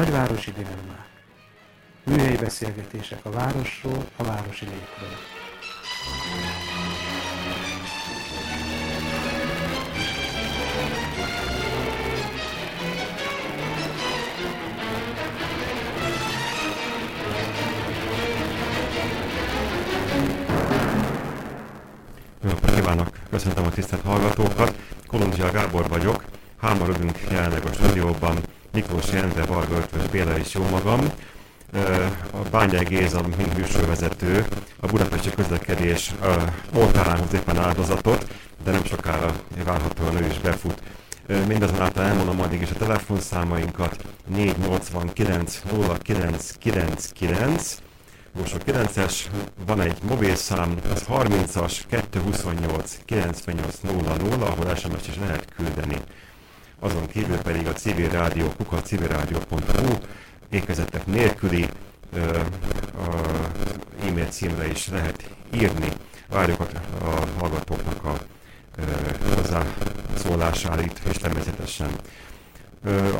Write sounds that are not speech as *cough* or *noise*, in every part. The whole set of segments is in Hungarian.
Nagyvárosi dilemmák. Műhelyi beszélgetések a városról, a városi létről. Jó napot kívánok! Köszöntöm a tisztelt hallgatókat! Kolundzsia Gábor vagyok. Hámorodunk jelenleg a stúdióban. Miklós Jendre, Varga Ötvös Béla és jó magam. A Bányai Géza, mint műsorvezető, a budapesti közlekedés oltárán hoz éppen áldozatot, de nem sokára várhatóan ő is befut. Mindazonáltal elmondom addig is a telefonszámainkat 489 0999 most a 9-es, van egy mobilszám, az 30-as 228 9800, ahol SMS is lehet küldeni. Azon kívül pedig a civil rádió, kuka civilrádió.hu ékezetek nélküli e-mail címre is lehet írni. Várjuk a, a hallgatóknak a hozzászólását és természetesen.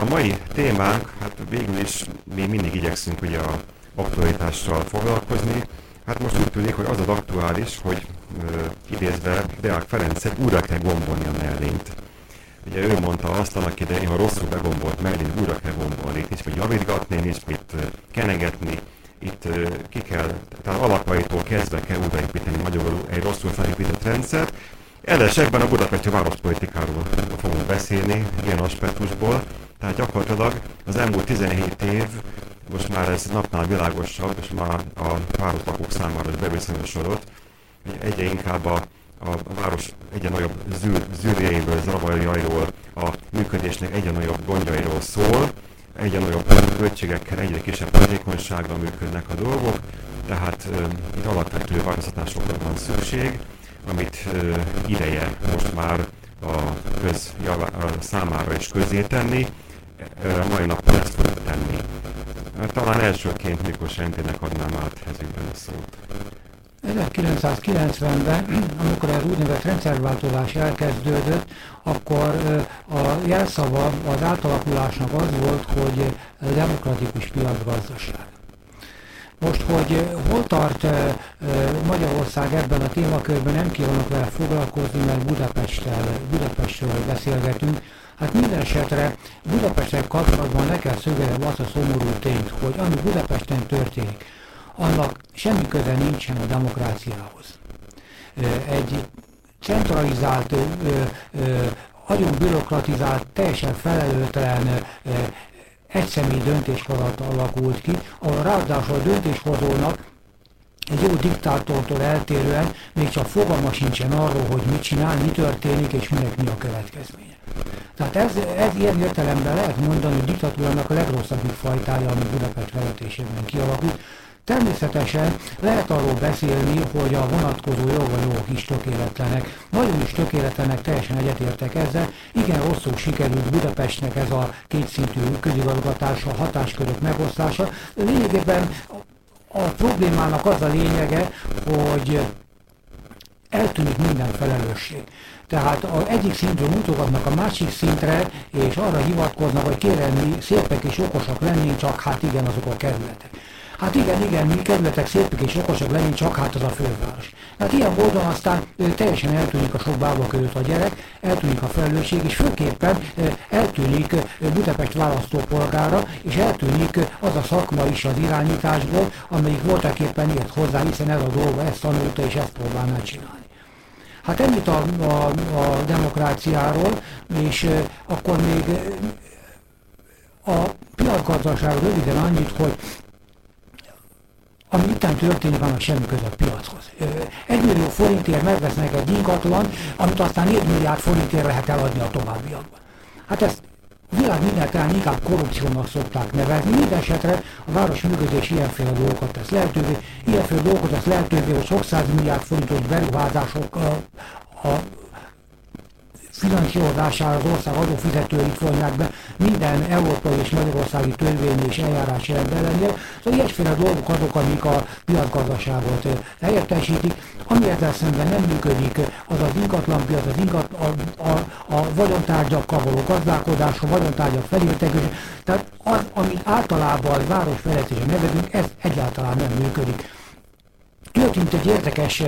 A mai témánk, hát végül is mi mindig igyekszünk ugye a aktualitással foglalkozni. Hát most úgy tűnik, hogy az az aktuális, hogy ö, idézve Deák Ferencet újra kell gombolni a mellényt. Ugye ő mondta azt annak idején, ha rosszul begombolt mellényt, újra kell gombolni. Itt nincs mit javítgatni, nincs mit kenegetni, itt ki kell, tehát alapaitól kezdve kell újraépíteni magyarul egy rosszul felépített rendszert. Edesekben a budapesti várospolitikáról fogunk beszélni, ilyen aspektusból. Tehát gyakorlatilag az elmúlt 17 év most már ez napnál világosabb, és már a városlakók számára is bebizonyosodott, hogy egyre inkább a, a város egyre nagyobb zűr, zavarjairól, a működésnek egyre nagyobb gondjairól szól, egyre nagyobb költségekkel, egyre kisebb hatékonysággal működnek a dolgok, tehát uh, itt alapvető változtatásokra van szükség, amit uh, ideje most már a köz számára is közé tenni, uh, mai napon ezt fogjuk tenni. Talán elsőként Mikos Entének adnám át ezügyben a szót. 1990-ben, amikor az úgynevezett rendszerváltozás elkezdődött, akkor a jelszava az átalakulásnak az volt, hogy demokratikus piacgazdaság. Most, hogy hol tart Magyarország ebben a témakörben, nem kívánok vele foglalkozni, mert Budapesttel, Budapestről beszélgetünk, Hát minden esetre Budapesten kapcsolatban le kell szögelnem azt a szomorú tényt, hogy ami Budapesten történik, annak semmi köze nincsen a demokráciához. Egy centralizált, nagyon bürokratizált, teljesen felelőtlen egyszemély döntéshozat alakult ki, ahol ráadásul a döntéshozónak egy jó diktátortól eltérően még csak fogalma sincsen arról, hogy mit csinál, mi történik és minek mi a következménye. Tehát ez, ez ilyen értelemben lehet mondani, hogy diktatúrának a legrosszabb fajtája, ami Budapest vezetésében kialakult. Természetesen lehet arról beszélni, hogy a vonatkozó jogok is tökéletlenek. Nagyon is tökéletlenek, teljesen egyetértek ezzel. Igen, rosszul sikerült Budapestnek ez a kétszintű közigazgatása, hatáskörök megosztása. Lényegében a problémának az a lényege, hogy eltűnik minden felelősség. Tehát az egyik szintről mutogatnak a másik szintre, és arra hivatkoznak, hogy kérem, mi szépek és okosak lennénk, csak hát igen, azok a kerületek. Hát igen, igen, mi kerületek szépek és okosak lennénk, csak hát az a főváros. Hát ilyen módon aztán teljesen eltűnik a sok bába között a gyerek, eltűnik a felelősség, és főképpen eltűnik Budapest választópolgára, és eltűnik az a szakma is az irányításból, amelyik voltak éppen ért hozzá, hiszen ez a dolga, ezt tanulta, és ezt próbálná csinálni. Hát ennyit a, a, a demokráciáról, és e, akkor még a piacgazdaságról röviden annyit, hogy ami itt történik, annak semmi köze a piachoz. Egy millió forintért megvesznek egy ingatlan, amit aztán 4 milliárd forintért lehet eladni a továbbiakban. Hát ezt világ mindentáján inkább korrupciónak szokták nevezni. Minden esetre a város működés ilyenféle dolgokat tesz lehetővé, ilyenféle dolgokat tesz lehetővé, hogy sok milliárd forintos beruházások a, a finanszírozására az ország adófizetőit vonják be minden európai és magyarországi törvény és eljárás ellenére. Szóval ilyesféle dolgok azok, amik a piacgazdaságot helyettesítik. Ami ezzel szemben nem működik, az az ingatlanpiac, az ingat, a, a, a vagyontárgyakkal való gazdálkodás, a vagyontárgyak felértékelés. Tehát az, amit általában városfejlesztésen nevezünk, ez egyáltalán nem működik. Történt egy érdekes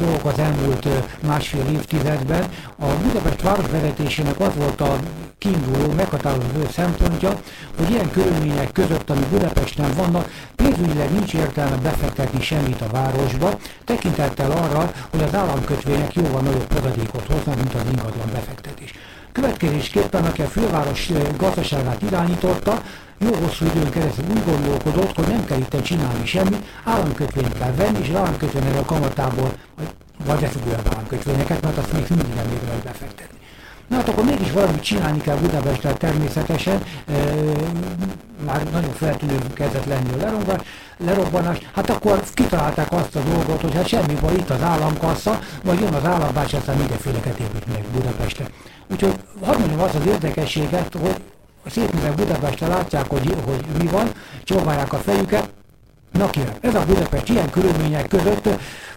dolog az elmúlt másfél évtizedben. A Budapest városvezetésének az volt a kiinduló, meghatározó szempontja, hogy ilyen körülmények között, ami Budapesten vannak, pénzügyileg nincs értelme befektetni semmit a városba, tekintettel arra, hogy az államkötvények jóval nagyobb hozadékot hoznak, mint az ingatlan befektetés. Következésképpen, aki a főváros gazdaságát irányította, jó hosszú időn keresztül úgy gondolkodott, hogy nem kell itt csinálni semmit, államkötvényt kell venni, és az államkötvények a kamatából, vagy lefüggően államkötvényeket, mert azt még mindig nem érdemes befektetni. Na hát akkor mégis valamit csinálni kell Budapesten természetesen, e, már nagyon feltűnő kezdett lenni a lerobbanás, lerobbanás, hát akkor kitalálták azt a dolgot, hogy hát semmi baj, itt az államkassa, vagy jön az állambács, aztán mindenféleket épít meg Budapesten. Úgyhogy hadd mondjam azt az érdekességet, hogy a szép művek Budapesten látják, hogy, hogy mi van, csóválják a fejüket, Na kérem, ez a Budapest ilyen körülmények között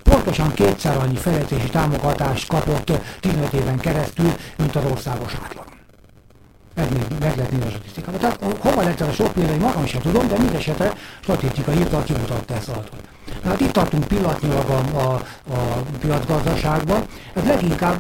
pontosan kétszer annyi fejlesztési támogatást kapott 15 éven keresztül, mint az országos átlag. Ez még meg lehet nézni a statisztikában. Tehát hova lett ez a sok példány, magam sem tudom, de mindesetre statisztika írta, kimutatta ezt adatot. Hát itt tartunk pillanatnyilag a, a, a piacgazdaságban. Ez leginkább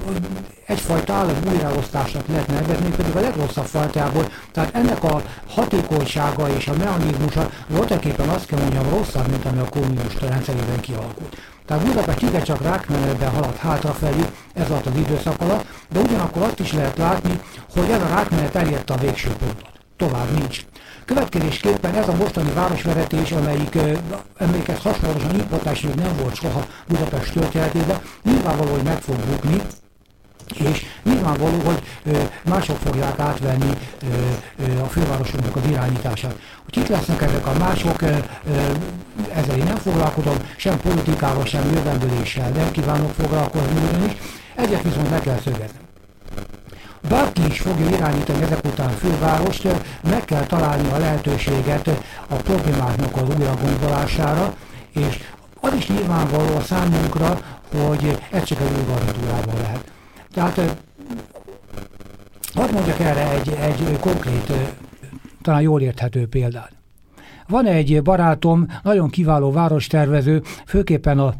egyfajta állam újraosztásnak lehet nevezni, pedig a legrosszabb fajtából. Tehát ennek a hatékonysága és a mechanizmusa voltaképpen azt kell mondjam rosszabb, mint ami a kommunista rendszerében kialakult. Tehát Budapest csak rákmenetben halad hátrafelé, ez alatt az időszak alatt, de ugyanakkor azt is lehet látni, hogy ez a rákmenet elérte a végső pontot. Tovább nincs. Következésképpen ez a mostani városvezetés, amelyik emlékez hasonlóan importás még nem volt soha Budapest történetében, nyilvánvaló, hogy meg fog bukni, és nyilvánvaló, hogy mások fogják átvenni a fővárosunknak az irányítását. Hogy itt lesznek ezek a mások, ezzel én nem foglalkozom, sem politikával, sem jövendőléssel nem kívánok foglalkozni ugyanis, egyet viszont meg kell szögezni. Bárki is fogja irányítani ezek után fővárost, meg kell találni a lehetőséget a problémáknak az újra gondolására, és az is nyilvánvaló a számunkra, hogy ez csak az ő garantúrában lehet. Tehát hadd mondjak erre egy, egy konkrét, talán jól érthető példát. Van egy barátom, nagyon kiváló várostervező, főképpen a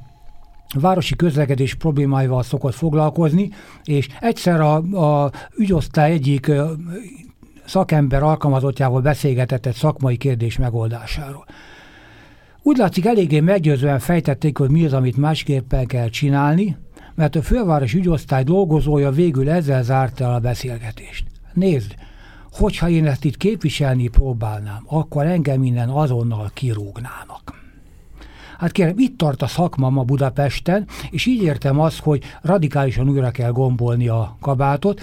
városi közlekedés problémáival szokott foglalkozni, és egyszer a, a ügyosztály egyik szakember alkalmazottjával beszélgetett egy szakmai kérdés megoldásáról. Úgy látszik, eléggé meggyőzően fejtették, hogy mi az, amit másképpen kell csinálni, mert a főváros ügyosztály dolgozója végül ezzel zárta el a beszélgetést. Nézd, hogyha én ezt itt képviselni próbálnám, akkor engem innen azonnal kirúgnának. Hát kérem, itt tart a szakma ma Budapesten, és így értem azt, hogy radikálisan újra kell gombolni a kabátot,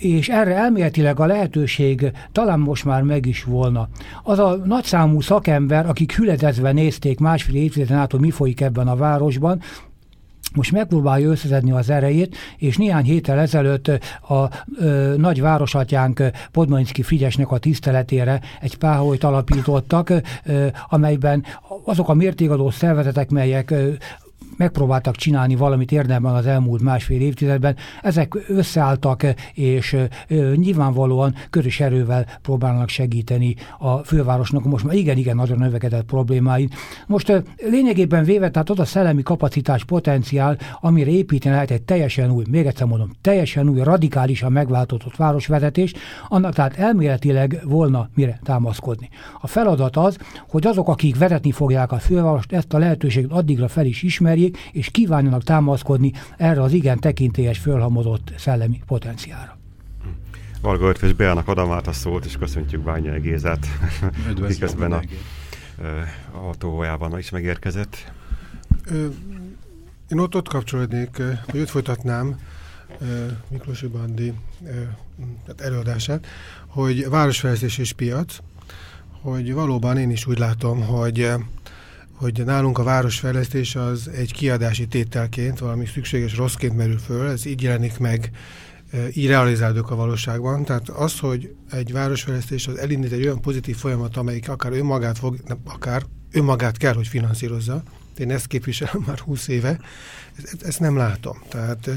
és erre elméletileg a lehetőség talán most már meg is volna. Az a nagyszámú szakember, akik hüledezve nézték másfél évtizeden át, hogy mi folyik ebben a városban, most megpróbálja összeszedni az erejét, és néhány héttel ezelőtt a ö, nagy városatyánk Podmanicki Frigyesnek a tiszteletére egy páholyt alapítottak, ö, amelyben azok a mértékadó szervezetek, melyek ö, megpróbáltak csinálni valamit érdemben az elmúlt másfél évtizedben, ezek összeálltak, és nyilvánvalóan közös erővel próbálnak segíteni a fővárosnak most már igen-igen nagyon növekedett problémáin. Most lényegében véve, tehát az a szellemi kapacitás, potenciál, amire építeni lehet egy teljesen új, még egyszer mondom, teljesen új, radikálisan megváltozott városvezetés, annak tehát elméletileg volna mire támaszkodni. A feladat az, hogy azok, akik vezetni fogják a fővárost, ezt a lehetőséget addigra fel is ismerjék, ismerjék, és kívánjanak támaszkodni erre az igen tekintélyes, fölhamozott szellemi potenciára. Valga Ötvös Beának adom át a szót, és köszöntjük Bányai Gézát, miközben a autójában is megérkezett. Én ott, ott kapcsolódnék, hogy ott folytatnám Miklósi Bandi előadását, hogy városfejlesztés és piac, hogy valóban én is úgy látom, hogy hogy nálunk a városfejlesztés az egy kiadási tételként, valami szükséges rosszként merül föl, ez így jelenik meg, így realizálódik a valóságban. Tehát az, hogy egy városfejlesztés az elindít egy olyan pozitív folyamat, amelyik akár önmagát fog, nem, akár önmagát kell, hogy finanszírozza. Én ezt képviselem már 20 éve, ezt, ezt nem látom. Tehát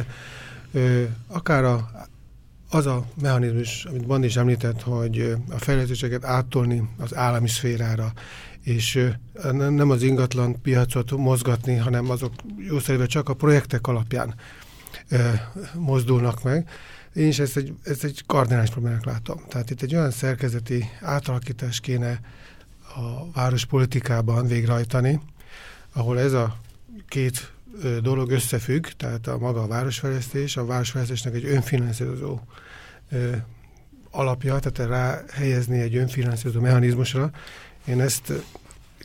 ö, akár a, az a mechanizmus, amit Bandi is említett, hogy a fejlesztéseket áttolni az állami szférára, és nem az ingatlan piacot mozgatni, hanem azok jószerűen csak a projektek alapján mozdulnak meg. Én is ezt egy, ezt egy kardinális problémák látom. Tehát itt egy olyan szerkezeti átalakítás kéne a várospolitikában végrehajtani, ahol ez a két dolog összefügg, tehát a maga a városfejlesztés, a városfejlesztésnek egy önfinanszírozó alapja, tehát rá helyezni egy önfinanszírozó mechanizmusra, én ezt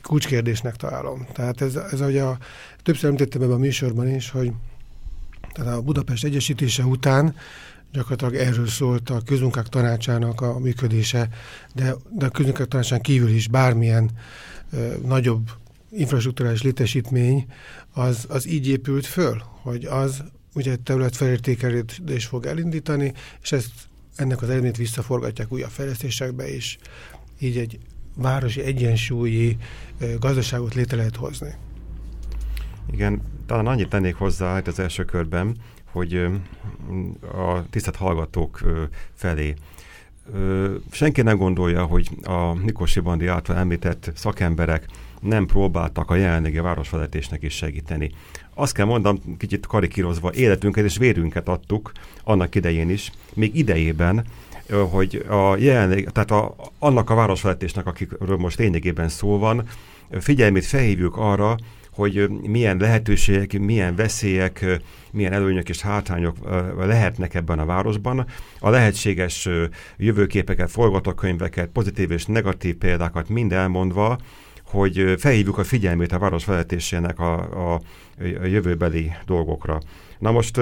kulcskérdésnek találom. Tehát ez, ez ahogy a, többször említettem ebben a műsorban is, hogy tehát a Budapest egyesítése után gyakorlatilag erről szólt a közmunkák tanácsának a működése, de, de a közmunkák tanácsán kívül is bármilyen ö, nagyobb infrastruktúrális létesítmény az, az így épült föl, hogy az ugye egy terület felértékelés fog elindítani, és ezt ennek az eredményt visszaforgatják újabb fejlesztésekbe, és így egy városi egyensúlyi gazdaságot létre lehet hozni. Igen, talán annyit tennék hozzá hát az első körben, hogy a tisztelt hallgatók felé senki nem gondolja, hogy a Nikosi Bandi által említett szakemberek nem próbáltak a jelenlegi városvezetésnek is segíteni. Azt kell mondom, kicsit karikírozva, életünket és vérünket adtuk annak idején is, még idejében, hogy a jelenleg, tehát a, annak a városvezetésnek, akikről most lényegében szó van, figyelmét felhívjuk arra, hogy milyen lehetőségek, milyen veszélyek, milyen előnyök és hátrányok lehetnek ebben a városban. A lehetséges jövőképeket, forgatókönyveket, pozitív és negatív példákat mind elmondva, hogy felhívjuk a figyelmét a város a, a jövőbeli dolgokra. Na most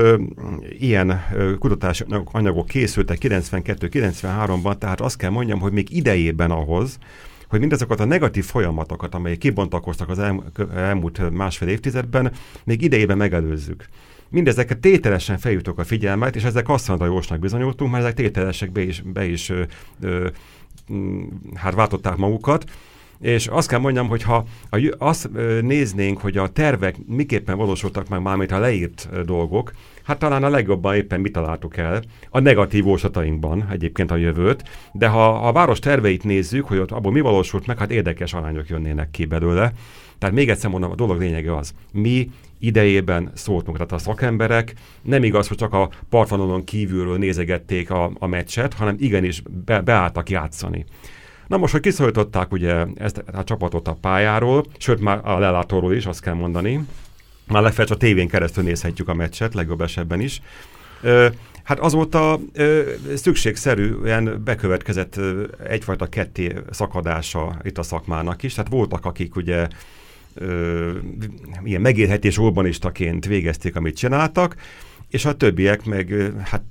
ilyen ö, kutatási anyagok készültek 92-93-ban, tehát azt kell mondjam, hogy még idejében ahhoz, hogy mindazokat a negatív folyamatokat, amelyek kibontakoztak az el, elmúlt másfél évtizedben, még idejében megelőzzük. Mindezeket tételesen feljutok a figyelmet, és ezek mondta jósnak bizonyultunk, mert ezek tételesek be is, be is ö, ö, hát váltották magukat, és azt kell mondjam, hogy ha azt néznénk, hogy a tervek miképpen valósultak meg, mármint a leírt dolgok, hát talán a legjobban éppen mi találtuk el, a negatív ósatainkban egyébként a jövőt, de ha a város terveit nézzük, hogy ott abból mi valósult meg, hát érdekes arányok jönnének ki belőle. Tehát még egyszer mondom, a dolog lényege az, mi idejében szóltunk, tehát a szakemberek nem igaz, hogy csak a partvonalon kívülről nézegették a, a meccset, hanem igenis be, beálltak játszani. Na most, hogy kiszorították ugye ezt a csapatot a pályáról, sőt már a lelátóról is, azt kell mondani, már legfeljebb a tévén keresztül nézhetjük a meccset, legjobb esetben is. Ö, hát azóta ö, szükségszerűen bekövetkezett ö, egyfajta ketté szakadása itt a szakmának is. Tehát voltak, akik ugye ö, ilyen megélhetés urbanistaként végezték, amit csináltak, és a többiek meg hát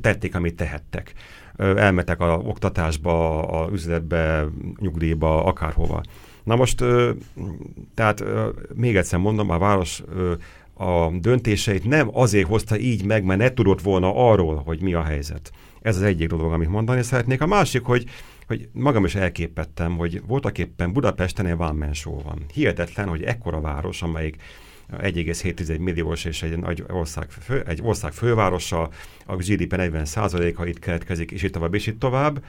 tették, amit tehettek elmetek a oktatásba, a üzletbe, nyugdíjba, akárhova. Na most, tehát még egyszer mondom, a város a döntéseit nem azért hozta így meg, mert ne tudott volna arról, hogy mi a helyzet. Ez az egyik dolog, amit mondani szeretnék. A másik, hogy, hogy magam is elképettem, hogy voltak éppen Budapesten egy one van. Hihetetlen, hogy ekkora város, amelyik 1,7 milliós és egy nagy ország, fő, egy ország fővárosa, a GDP 40%-a itt keletkezik, és itt tovább, és itt tovább,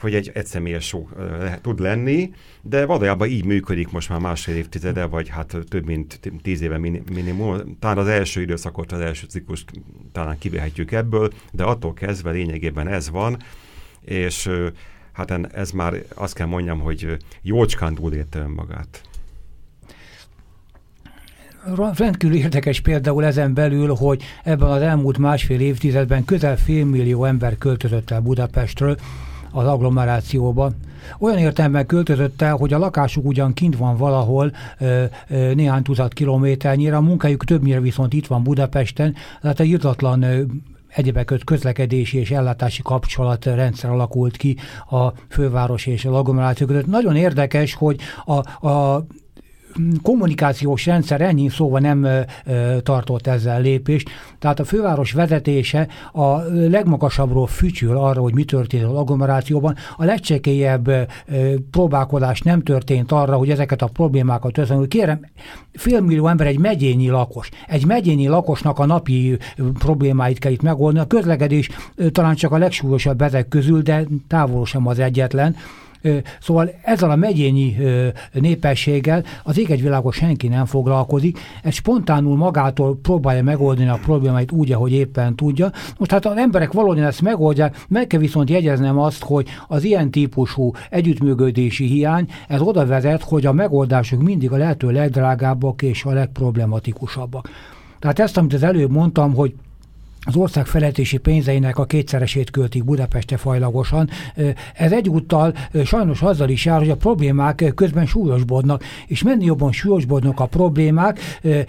hogy egy egyszemélyes show lehet, tud lenni, de valójában így működik most már másfél évtizede, vagy hát több mint tíz éve minimum. Talán az első időszakot, az első ciklus talán kivehetjük ebből, de attól kezdve lényegében ez van, és hát ez már azt kell mondjam, hogy jócskán túlélte önmagát rendkívül érdekes például ezen belül, hogy ebben az elmúlt másfél évtizedben közel fél millió ember költözött el Budapestről az agglomerációba. Olyan értelemben költözött el, hogy a lakásuk ugyan kint van valahol néhány tucat kilométernyire, a munkájuk többnyire viszont itt van Budapesten, tehát egy jutatlan egyebek közlekedési és ellátási kapcsolatrendszer alakult ki a főváros és a agglomeráció között. Nagyon érdekes, hogy a, a kommunikációs rendszer ennyi szóval nem tartott ezzel lépést. Tehát a főváros vezetése a legmagasabbról fütyül arra, hogy mi történt az agglomerációban. A legcsekélyebb próbálkozás nem történt arra, hogy ezeket a problémákat összeül. Kérem, félmillió ember egy megyényi lakos. Egy megyényi lakosnak a napi problémáit kell itt megoldani. A közlekedés talán csak a legsúlyosabb ezek közül, de távol sem az egyetlen. Szóval ezzel a megyényi népességgel az ég egy világos senki nem foglalkozik, ez spontánul magától próbálja megoldani a problémáit úgy, ahogy éppen tudja. Most hát az emberek valójában ezt megoldják, meg kell viszont jegyeznem azt, hogy az ilyen típusú együttműködési hiány, ez oda vezet, hogy a megoldások mindig a lehető legdrágábbak és a legproblematikusabbak. Tehát ezt, amit az előbb mondtam, hogy az ország feletési pénzeinek a kétszeresét költik Budapeste fajlagosan. Ez egyúttal sajnos azzal is jár, hogy a problémák közben súlyosbodnak, és menni jobban súlyosbodnak a problémák,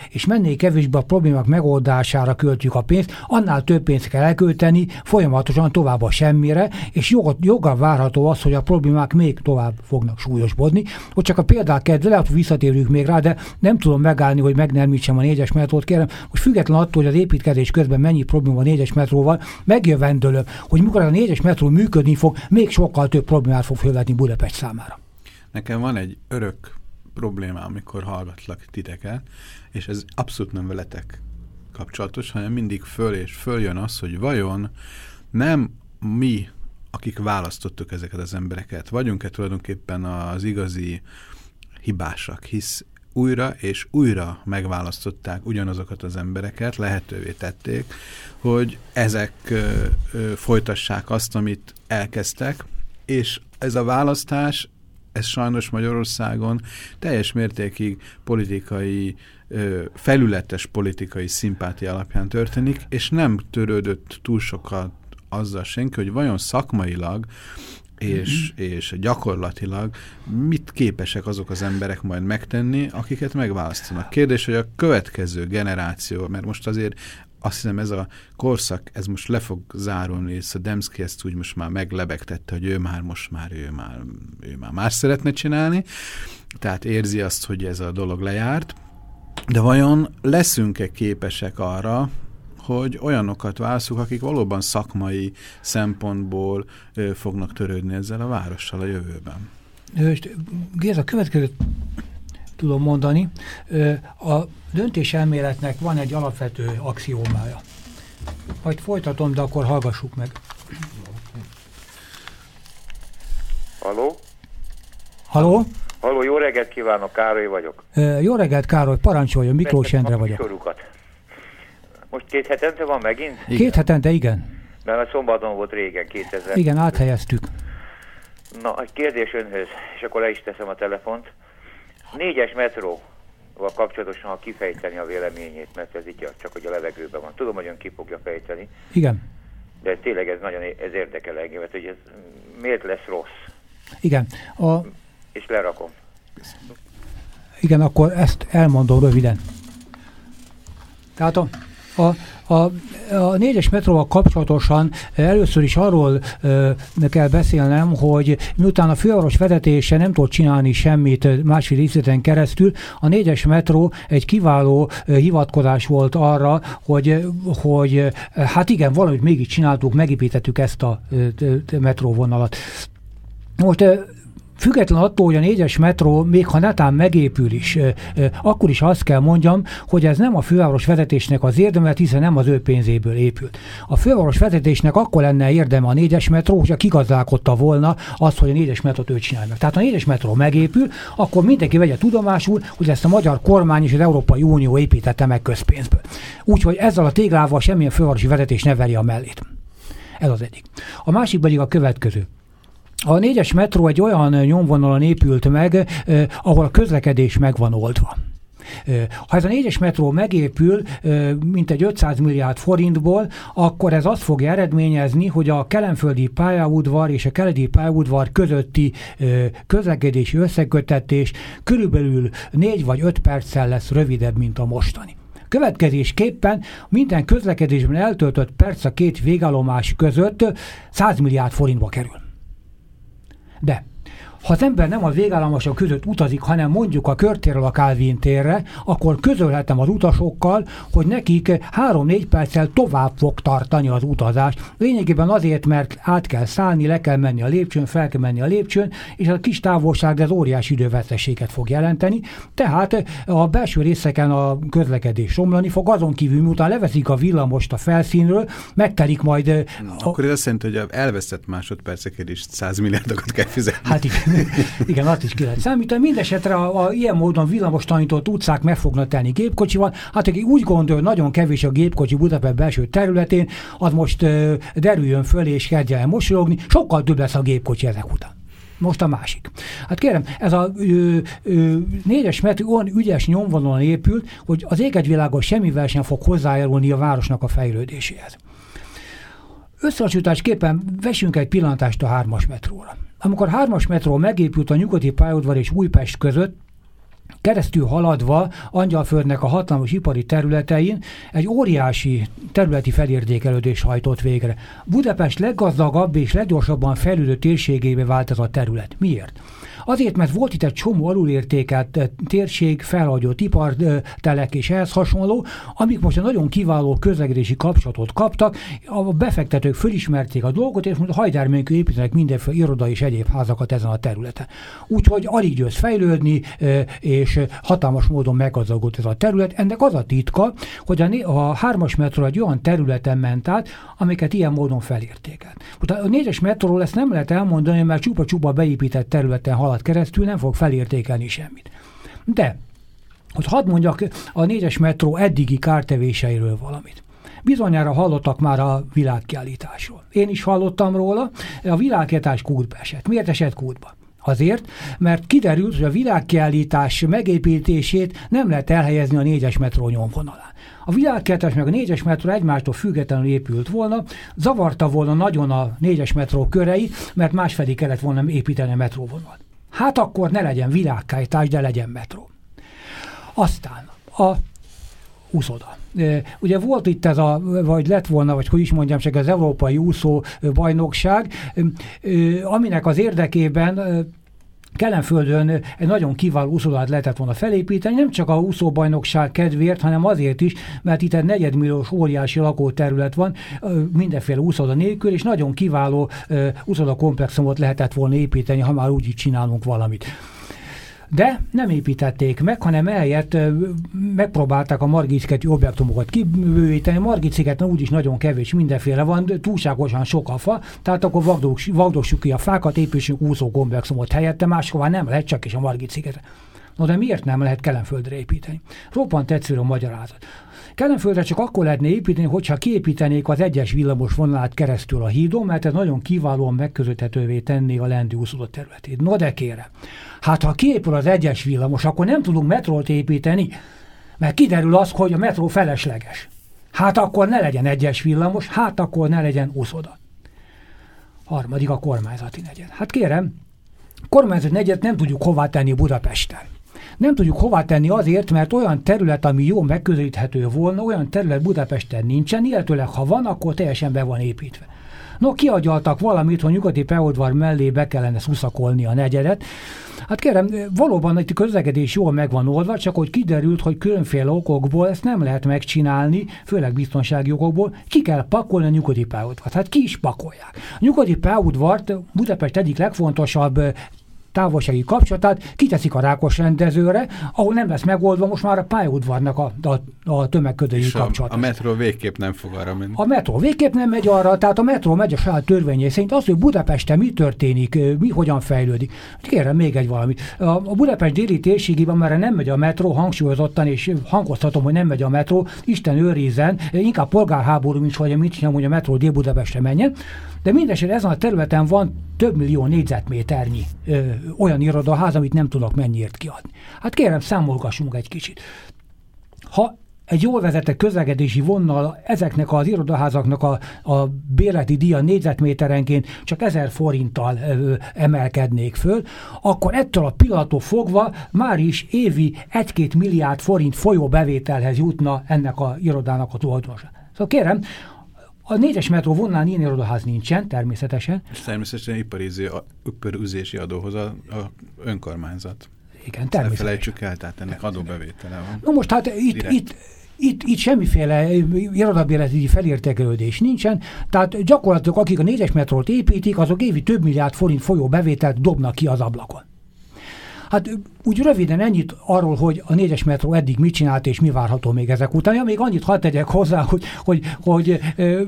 és menni kevésbé a problémák megoldására költjük a pénzt, annál több pénzt kell elkölteni, folyamatosan tovább a semmire, és joga, joga várható az, hogy a problémák még tovább fognak súlyosbodni. Hogy csak a példák kedve, lehet, hogy visszatérjük még rá, de nem tudom megállni, hogy meg nem a négyes metrót, kérem, hogy független attól, hogy az építkezés közben mennyi probléma probléma a négyes metróval, megjövendőlöm, hogy mikor a négyes metró működni fog, még sokkal több problémát fog fölvetni Budapest számára. Nekem van egy örök probléma, amikor hallgatlak titeket, és ez abszolút nem veletek kapcsolatos, hanem mindig föl és följön az, hogy vajon nem mi, akik választottuk ezeket az embereket, vagyunk-e tulajdonképpen az igazi hibásak, hisz újra és újra megválasztották ugyanazokat az embereket, lehetővé tették, hogy ezek folytassák azt, amit elkezdtek, és ez a választás, ez sajnos Magyarországon teljes mértékig politikai, felületes politikai szimpátia alapján történik, és nem törődött túl sokat azzal senki, hogy vajon szakmailag és, mm és gyakorlatilag mit képesek azok az emberek majd megtenni, akiket megválasztanak. Kérdés, hogy a következő generáció, mert most azért azt hiszem ez a korszak, ez most le fog zárulni, és a Demszki ezt úgy most már meglebegtette, hogy ő már most már, ő már, ő már más szeretne csinálni, tehát érzi azt, hogy ez a dolog lejárt, de vajon leszünk-e képesek arra, hogy olyanokat válaszunk, akik valóban szakmai szempontból ö, fognak törődni ezzel a várossal a jövőben. Géza, következőt tudom mondani. A döntés elméletnek van egy alapvető axiómája. Majd folytatom, de akkor hallgassuk meg. Haló? Haló? Haló, jó reggelt kívánok, Károly vagyok. Jó reggelt, Károly, parancsoljon, Miklós Endre vagyok. Sorukat. Most két hetente van megint? Igen. Két hetente, igen. Mert a szombaton volt régen, 2000. Igen, áthelyeztük. Na, egy kérdés önhöz, és akkor le is teszem a telefont. Négyes metróval kapcsolatosan, ha kifejteni a véleményét, mert ez így csak hogy a levegőben van. Tudom, hogy ön ki fogja fejteni. Igen. De tényleg ez nagyon ez érdekel engem, mert hogy ez miért lesz rossz. Igen. A... És lerakom. Igen, akkor ezt elmondom röviden. Tehát a a, a, a négyes metróval kapcsolatosan először is arról ö, kell beszélnem, hogy miután a főváros vezetése nem tud csinálni semmit másfél évtizeden keresztül, a négyes metró egy kiváló ö, hivatkozás volt arra, hogy, hogy hát igen, valamit mégis csináltuk, megépítettük ezt a ö, metróvonalat. Most Független attól, hogy a négyes metró, még ha netán megépül is, akkor is azt kell mondjam, hogy ez nem a főváros vezetésnek az érdeme, hiszen nem az ő pénzéből épült. A főváros vezetésnek akkor lenne érdeme a négyes metró, hogyha kigazdálkodta volna azt, hogy a négyes metrót ő csinálja. Tehát a négyes metró megépül, akkor mindenki vegye tudomásul, hogy ezt a magyar kormány és az Európai Unió építette meg közpénzből. Úgyhogy ezzel a téglával semmilyen fővárosi vezetés ne veri a mellét. Ez az egyik. A másik pedig a következő. A négyes metró egy olyan nyomvonalon épült meg, ahol a közlekedés meg van oldva. Ha ez a négyes metró megépül mint egy 500 milliárd forintból, akkor ez azt fogja eredményezni, hogy a kelenföldi pályaudvar és a keleti pályaudvar közötti közlekedési összekötetés körülbelül 4 vagy 5 perccel lesz rövidebb, mint a mostani. Következésképpen minden közlekedésben eltöltött perc a két végállomás között 100 milliárd forintba kerül. De ha az ember nem a végállomások között utazik, hanem mondjuk a körtérről a Calvin térre, akkor közölhetem az utasokkal, hogy nekik 3-4 perccel tovább fog tartani az utazás. Lényegében azért, mert át kell szállni, le kell menni a lépcsőn, fel kell menni a lépcsőn, és a kis távolság az óriási időveszteséget fog jelenteni. Tehát a belső részeken a közlekedés romlani fog, azon kívül, miután leveszik a villamost a felszínről, megtelik majd... Na, a... Akkor ez azt jelenti, hogy elveszett másodperceket is 100 milliárdokat kell fizetni. Hát igen. *laughs* Igen, azt is ki lehet számítani. Mindenesetre a, ilyen módon villamos tanított utcák meg fognak telni gépkocsival. Hát aki úgy gondol, hogy nagyon kevés a gépkocsi Budapest belső területén, az most ö, derüljön föl és kezdje el mosolyogni, sokkal több lesz a gépkocsi ezek után. Most a másik. Hát kérem, ez a ö, ö, négyes metró olyan ügyes nyomvonalon épült, hogy az égegyvilágon semmivel sem fog hozzájárulni a városnak a fejlődéséhez. Összehasonlításképpen vessünk egy pillantást a hármas metróra. Amikor hármas metró megépült a nyugati pályaudvar és Újpest között, keresztül haladva Angyalföldnek a hatalmas ipari területein egy óriási területi felértékelődés hajtott végre. Budapest leggazdagabb és leggyorsabban fejlődő térségébe vált ez a terület. Miért? Azért, mert volt itt egy csomó alulértékelt eh, térség, felhagyott ipartelek és ehhez hasonló, amik most egy nagyon kiváló közlekedési kapcsolatot kaptak, a befektetők fölismerték a dolgot, és most hajdárménykő építenek mindenféle iroda és egyéb házakat ezen a területen. Úgyhogy alig győz fejlődni, eh, és hatalmas módon meggazdagodott ez a terület. Ennek az a titka, hogy a, a hármas metró egy olyan területen ment át, amiket ilyen módon felértékelt. A négyes metróról ezt nem lehet elmondani, mert csupa-csupa beépített területen halad keresztül, nem fog felértékelni semmit. De, hogy hadd mondjak a négyes metró eddigi kártevéseiről valamit. Bizonyára hallottak már a világkiállításról. Én is hallottam róla, a világkiállítás kútba esett. Miért esett kútba? Azért, mert kiderült, hogy a világkiállítás megépítését nem lehet elhelyezni a négyes metró nyomvonalán. A világkertes meg a négyes metró egymástól függetlenül épült volna, zavarta volna nagyon a négyes metró körei, mert másfelé kellett volna építeni a metróvonalat. Hát akkor ne legyen világkájtás, de legyen metró. Aztán a úszoda. Ugye volt itt ez a, vagy lett volna, vagy hogy is mondjam, csak az Európai Úszó Bajnokság, aminek az érdekében Kelenföldön egy nagyon kiváló úszodát lehetett volna felépíteni, nem csak a úszóbajnokság kedvéért, hanem azért is, mert itt egy negyedmilliós óriási lakóterület van, mindenféle úszoda nélkül, és nagyon kiváló úszoda komplexumot lehetett volna építeni, ha már úgy csinálunk valamit. De nem építették meg, hanem eljött, megpróbálták a Margit objektumokat kibővíteni. Margit szigeten úgyis nagyon kevés mindenféle van, túlságosan sok a fa, tehát akkor vagdossuk ki a fákat, építsünk úszó komplexumot helyette, máshová nem lehet, csak is a Margit szigetre. No de miért nem lehet Kelenföldre építeni? Roppant egyszerű a magyarázat. Kelenföldre csak akkor lehetne építeni, hogyha kiépítenék az egyes villamos vonalát keresztül a hídon, mert ez nagyon kiválóan megközelíthetővé tenné a lendi úszódott területét. No de kérem, hát ha kiépül az egyes villamos, akkor nem tudunk metrót építeni, mert kiderül az, hogy a metró felesleges. Hát akkor ne legyen egyes villamos, hát akkor ne legyen úszoda. Harmadik a kormányzati negyed. Hát kérem, kormányzati negyed nem tudjuk hová tenni Budapesten nem tudjuk hová tenni azért, mert olyan terület, ami jó megközelíthető volna, olyan terület Budapesten nincsen, illetőleg ha van, akkor teljesen be van építve. No, kiagyaltak valamit, hogy nyugati peodvar mellé be kellene szuszakolni a negyedet. Hát kérem, valóban itt a közlekedés jól meg van oldva, csak hogy kiderült, hogy különféle okokból ezt nem lehet megcsinálni, főleg biztonsági okokból, ki kell pakolni a nyugati pályaudvart. Hát ki is pakolják. A nyugati pályaudvart Budapest egyik legfontosabb távolsági kapcsolatát kiteszik a rákos rendezőre, ahol nem lesz megoldva most már a pályaudvarnak a, a, a tömegködői kapcsolat. A, a metró végképp nem fog arra menni. A metró végképp nem megy arra, tehát a metró megy a saját törvényei szerint. Az, hogy Budapesten mi történik, mi hogyan fejlődik. Kérem még egy valamit. A, a Budapest déli térségében már nem megy a metró, hangsúlyozottan, és hangoztatom, hogy nem megy a metró, Isten őrizzen, inkább polgárháború, mint hogy mit sem, hogy a metró Dél-Budapestre menjen. De mindesetre ezen a területen van több millió négyzetméternyi ö, olyan irodaház, amit nem tudok mennyiért kiadni. Hát kérem, számolgassunk egy kicsit. Ha egy jól vezetett közlekedési vonnal ezeknek az irodaházaknak a, a bérleti díja négyzetméterenként csak ezer forinttal ö, emelkednék föl, akkor ettől a pillanattól fogva már is évi 1-2 milliárd forint folyó bevételhez jutna ennek a irodának a tulajdonosa. Szóval kérem, a négyes metró vonalán ilyen irodaház nincsen, természetesen. És természetesen iparüzési adóhoz a, a önkormányzat. Igen, természetesen. Ne felejtsük el, tehát ennek adóbevétele van. Na most hát itt, itt, itt, itt semmiféle irodabéleti felértékelődés nincsen, tehát gyakorlatilag akik a négyes metrót építik, azok évi több milliárd forint folyó bevételt dobnak ki az ablakon. Hát úgy röviden ennyit arról, hogy a négyes metró eddig mit csinált és mi várható még ezek után. Ja, még annyit hadd tegyek hozzá, hogy, hogy, hogy ö,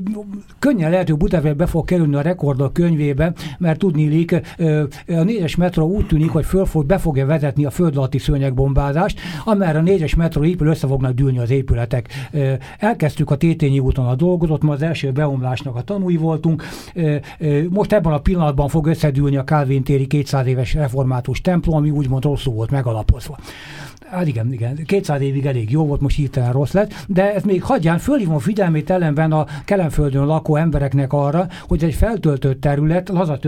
könnyen lehet, hogy Budapest be fog kerülni a rekordok könyvébe, mert tudni ö, a négyes metró úgy tűnik, hogy föl fog, be fogja vezetni a föld alatti szőnyegbombázást, amerre a négyes metró épül, össze fognak dűlni az épületek. Ö, elkezdtük a Tétényi úton a dolgozott, ma az első beomlásnak a tanúi voltunk. Ö, ö, most ebben a pillanatban fog összedűlni a Calvin téri 200 éves református templom, ami úgymond rosszul volt volt megalapozva. Hát igen, igen, 200 évig elég jó volt, most hirtelen rossz lett, de ez még hagyján fölhívom figyelmét ellenben a kelemföldön lakó embereknek arra, hogy egy feltöltött terület, laza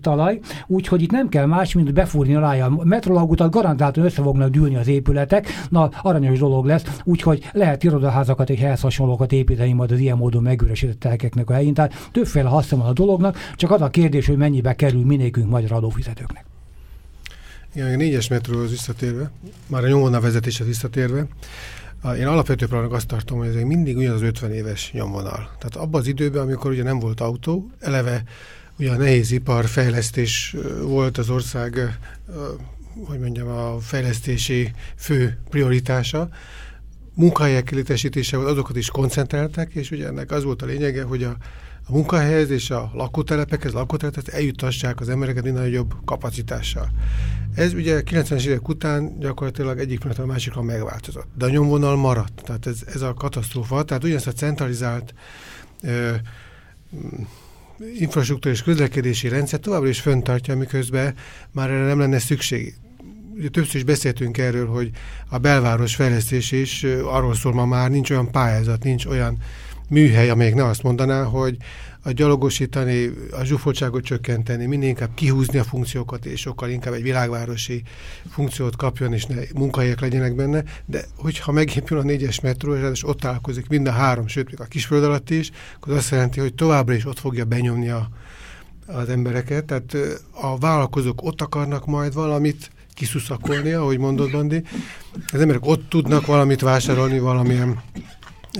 talaj, úgyhogy itt nem kell más, mint befúrni alá a metrolaugutat, garantáltan össze fognak dűlni az épületek, na aranyos dolog lesz, úgyhogy lehet irodaházakat és ehhez hasonlókat építeni majd az ilyen módon megüresített telkeknek a helyén. Tehát többféle haszna van a dolognak, csak az a kérdés, hogy mennyibe kerül minékünk magyar adófizetőknek. Igen, a négyes metróhoz visszatérve, már a nyomvonal vezetéshez visszatérve, én alapvető problémának azt tartom, hogy ez mindig ugyanaz 50 éves nyomvonal. Tehát abban az időben, amikor ugye nem volt autó, eleve ugye a nehézipar fejlesztés volt az ország, hogy mondjam, a fejlesztési fő prioritása, munkahelyek létesítése volt, azokat is koncentrálták, és ugye ennek az volt a lényege, hogy a, a munkahelyhez és a lakótelepekhez, lakótelepekhez eljutassák az embereket minden nagyobb kapacitással. Ez ugye 90-es évek után gyakorlatilag egyik pillanatra a másikra megváltozott. De a nyomvonal maradt. Tehát ez, ez a katasztrófa. Tehát ugyanezt a centralizált ö, infrastruktúra és közlekedési rendszer továbbra is föntartja, miközben már erre nem lenne szükség. Ugye többször is beszéltünk erről, hogy a belváros fejlesztés is arról szól ma már, nincs olyan pályázat, nincs olyan műhely, amelyik ne azt mondaná, hogy a gyalogosítani, a zsúfoltságot csökkenteni, minél inkább kihúzni a funkciókat, és sokkal inkább egy világvárosi funkciót kapjon, és ne munkahelyek legyenek benne, de hogyha megépül a négyes metró, és ott találkozik mind a három, sőt, még a kisföld alatt is, akkor azt jelenti, hogy továbbra is ott fogja benyomni a, az embereket, tehát a vállalkozók ott akarnak majd valamit kiszuszakolni, ahogy mondod, Bandi. Az emberek ott tudnak valamit vásárolni, valamilyen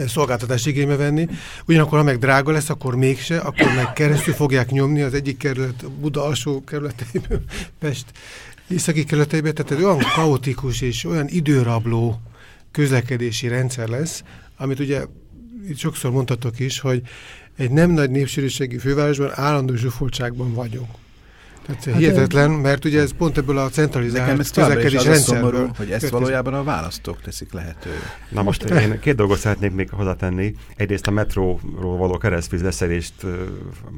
szolgáltatást igénybe venni. Ugyanakkor, ha meg drága lesz, akkor mégse, akkor meg keresztül fogják nyomni az egyik kerület, Buda alsó kerületeiből, *laughs* Pest északi kerületeiből, tehát egy olyan kaotikus és olyan időrabló közlekedési rendszer lesz, amit ugye itt sokszor mondhatok is, hogy egy nem nagy népsűrűségi fővárosban állandó zsúfoltságban vagyunk. Tehát hát hihetetlen, mert ugye ez pont ebből a centralizált közlekedés rendszerből. hogy ezt valójában a választók teszik lehetővé. Na most én két dolgot szeretnék még hozzátenni. Egyrészt a metróról való keresztvízleszerést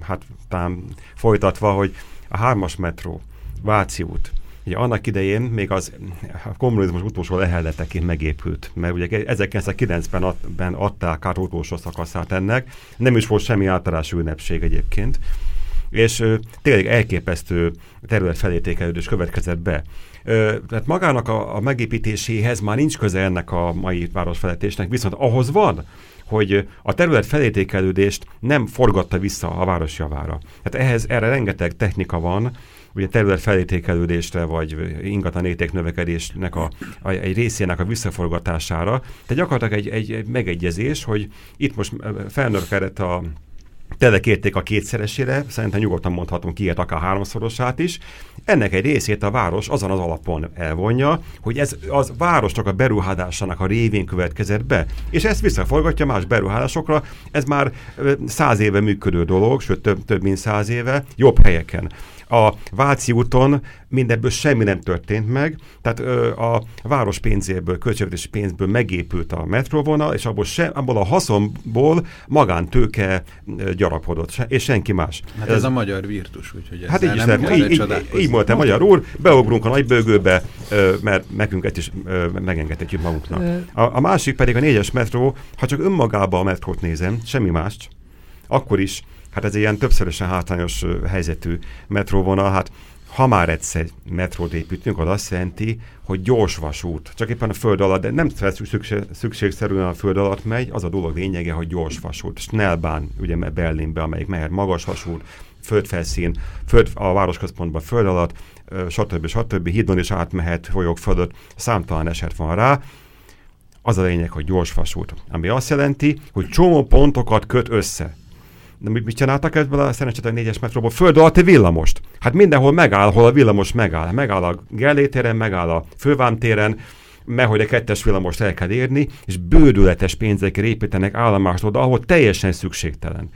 hát tám folytatva, hogy a hármas metró, Váci út, Ugye annak idején még az a kommunizmus utolsó lehelleteként megépült, mert ugye 1990-ben adták át utolsó szakaszát ennek, nem is volt semmi általános ünnepség egyébként, és ö, tényleg elképesztő területfelértékelődés következett be. Ö, tehát magának a, a megépítéséhez már nincs köze ennek a mai városfejlesztésnek, viszont ahhoz van, hogy a terület felértékelődést nem forgatta vissza a város javára. Tehát ehhez, erre rengeteg technika van, ugye terület felértékelődésre, vagy ingatlan érték növekedésnek a, a, egy részének a visszaforgatására. Tehát gyakorlatilag egy, egy, egy megegyezés, hogy itt most felnövekedett a telekérték a kétszeresére, szerintem nyugodtan mondhatom ki akár háromszorosát is. Ennek egy részét a város azon az alapon elvonja, hogy ez az városnak a beruházásának a révén következett be, és ezt visszaforgatja más beruházásokra. Ez már száz éve működő dolog, sőt több, több mint száz éve, jobb helyeken. A Váci úton mindebből semmi nem történt meg, tehát ö, a város pénzéből, költségvetési pénzből megépült a metróvonal, és abból, se, abból a haszonból magántőke gyarapodott, és senki más. Hát ez, ez a magyar virtus, úgyhogy hát így, nem így, így, így mondta magyar úr, beugrunk a nagybőgőbe, mert nekünk ezt is megengedhetjük magunknak. A, a másik pedig a négyes metró, ha csak önmagában a metrót nézem, semmi mást, akkor is hát ez egy ilyen többszörösen hátrányos helyzetű metróvonal, hát ha már egyszer metrót építünk, az azt jelenti, hogy gyors vasút, csak éppen a föld alatt, de nem szükség, szükségszerűen a föld alatt megy, az a dolog lényege, hogy gyors vasút. Snellbán, ugye Berlinbe, amelyik mehet magas vasút, földfelszín, föld, a városközpontban föld alatt, stb. stb. Hídon is átmehet, folyók fölött, számtalan eset van rá. Az a lényeg, hogy gyors vasút, ami azt jelenti, hogy csomó pontokat köt össze. De mit, mit csináltak ebből a szerencsétlen négyes metróból? Föld alatti villamost. Hát mindenhol megáll, hol a villamos megáll. Megáll a Gellétéren, megáll a Fővámtéren, mert hogy a kettes villamost el kell érni, és bődületes pénzekkel építenek állomást oda, ahol teljesen szükségtelen.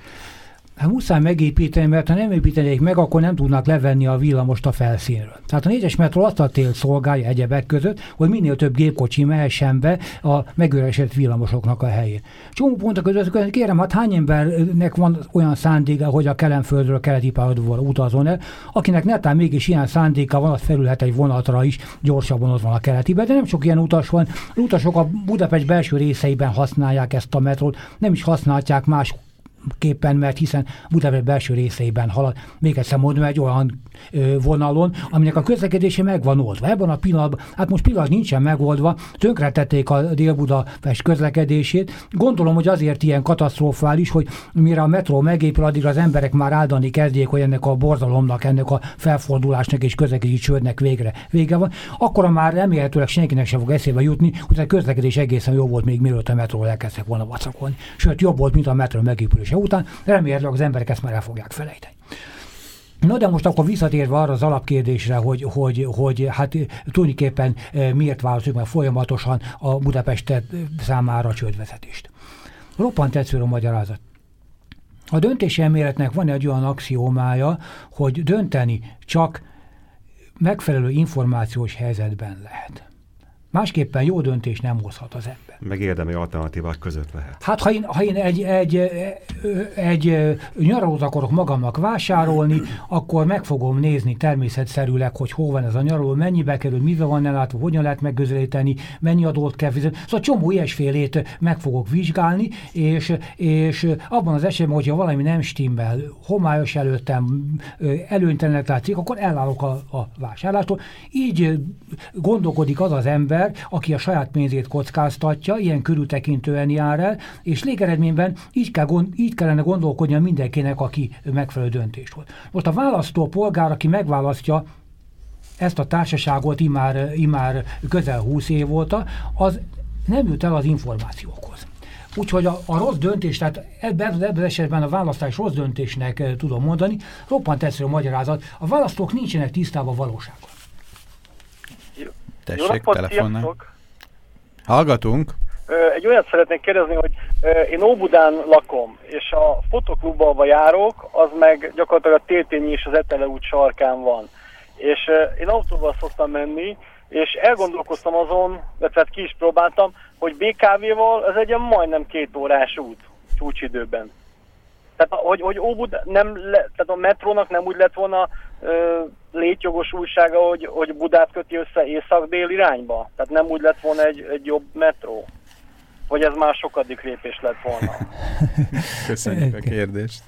Hát muszáj megépíteni, mert ha nem építenék meg, akkor nem tudnak levenni a villamost a felszínről. Tehát a négyes metró azt a tél szolgálja egyebek között, hogy minél több gépkocsi mehessen be a megüresett villamosoknak a helyén. Csomó pontok között kérem, hát hány embernek van olyan szándéka, hogy a Kelenföldről keleti pályadóval utazon el, akinek netán mégis ilyen szándéka van, az felülhet egy vonatra is, gyorsabban ott van a keletibe, de nem sok ilyen utas van. Az utasok a Budapest belső részeiben használják ezt a metrót, nem is használják más képpen, mert hiszen Budapest belső részeiben halad. Még egyszer mondom, egy olyan ö, vonalon, aminek a közlekedése meg van oldva. Ebben a pillanatban, hát most pillanat nincsen megoldva, tönkretették a Dél-Budapest közlekedését. Gondolom, hogy azért ilyen katasztrofális, hogy mire a metró megépül, addig az emberek már áldani kezdjék, hogy ennek a borzalomnak, ennek a felfordulásnak és közlekedési csődnek végre vége van. Akkor már remélhetőleg senkinek sem fog eszébe jutni, hogy a közlekedés egészen jó volt még mielőtt a metró elkezdtek volna vacakolni. Sőt, jobb volt, mint a metró megépülése után, remélhetőleg az emberek ezt már el fogják felejteni. No, de most akkor visszatérve arra az alapkérdésre, hogy, hogy, hogy hát tulajdonképpen eh, miért választjuk meg folyamatosan a Budapestet számára a csődvezetést. Roppant egyszerű magyarázat. A döntési elméletnek van egy olyan axiómája, hogy dönteni csak megfelelő információs helyzetben lehet. Másképpen jó döntés nem hozhat az ember. Meg érdemi alternatívák között lehet. Hát ha én, ha én egy, egy, egy nyaralót akarok magamnak vásárolni, akkor meg fogom nézni természetszerűleg, hogy hol van ez a nyaraló, mennyibe kerül, mivel van ellátva, hogyan lehet megközelíteni, mennyi adót kell fizetni. Szóval csomó ilyesfélét meg fogok vizsgálni, és, és abban az esetben, hogyha valami nem stimmel, homályos előttem, előnytelenek látszik, akkor elállok a, a vásárlástól. Így gondolkodik az az ember, aki a saját pénzét kockáztatja, látja, ilyen körültekintően jár el, és légeredményben így, kell, így kellene gondolkodnia mindenkinek, aki megfelelő döntést volt. Most a választó polgár, aki megválasztja ezt a társaságot imár, imár közel 20 év óta, az nem jut el az információkhoz. Úgyhogy a, a rossz döntés, tehát ebben, ebben az esetben a választás rossz döntésnek e, tudom mondani, roppant egyszerű magyarázat. A választók nincsenek tisztában a valósággal. Tessék, telefonálni. Hallgatunk. Egy olyat szeretnék kérdezni, hogy én Óbudán lakom, és a fotoklubba, járok, az meg gyakorlatilag a Tétényi és az Etele út sarkán van. És én autóval szoktam menni, és elgondolkoztam azon, illetve ki is próbáltam, hogy BKV-val ez egy majdnem két órás út csúcsidőben. Tehát, hogy, hogy Óbud nem le, tehát a metrónak nem úgy lett volna ö, létjogosultsága, hogy, hogy Budát köti össze észak-dél irányba? Tehát nem úgy lett volna egy, egy jobb metró? Vagy ez már sokadik lépés lett volna? *laughs* Köszönjük a kérdést.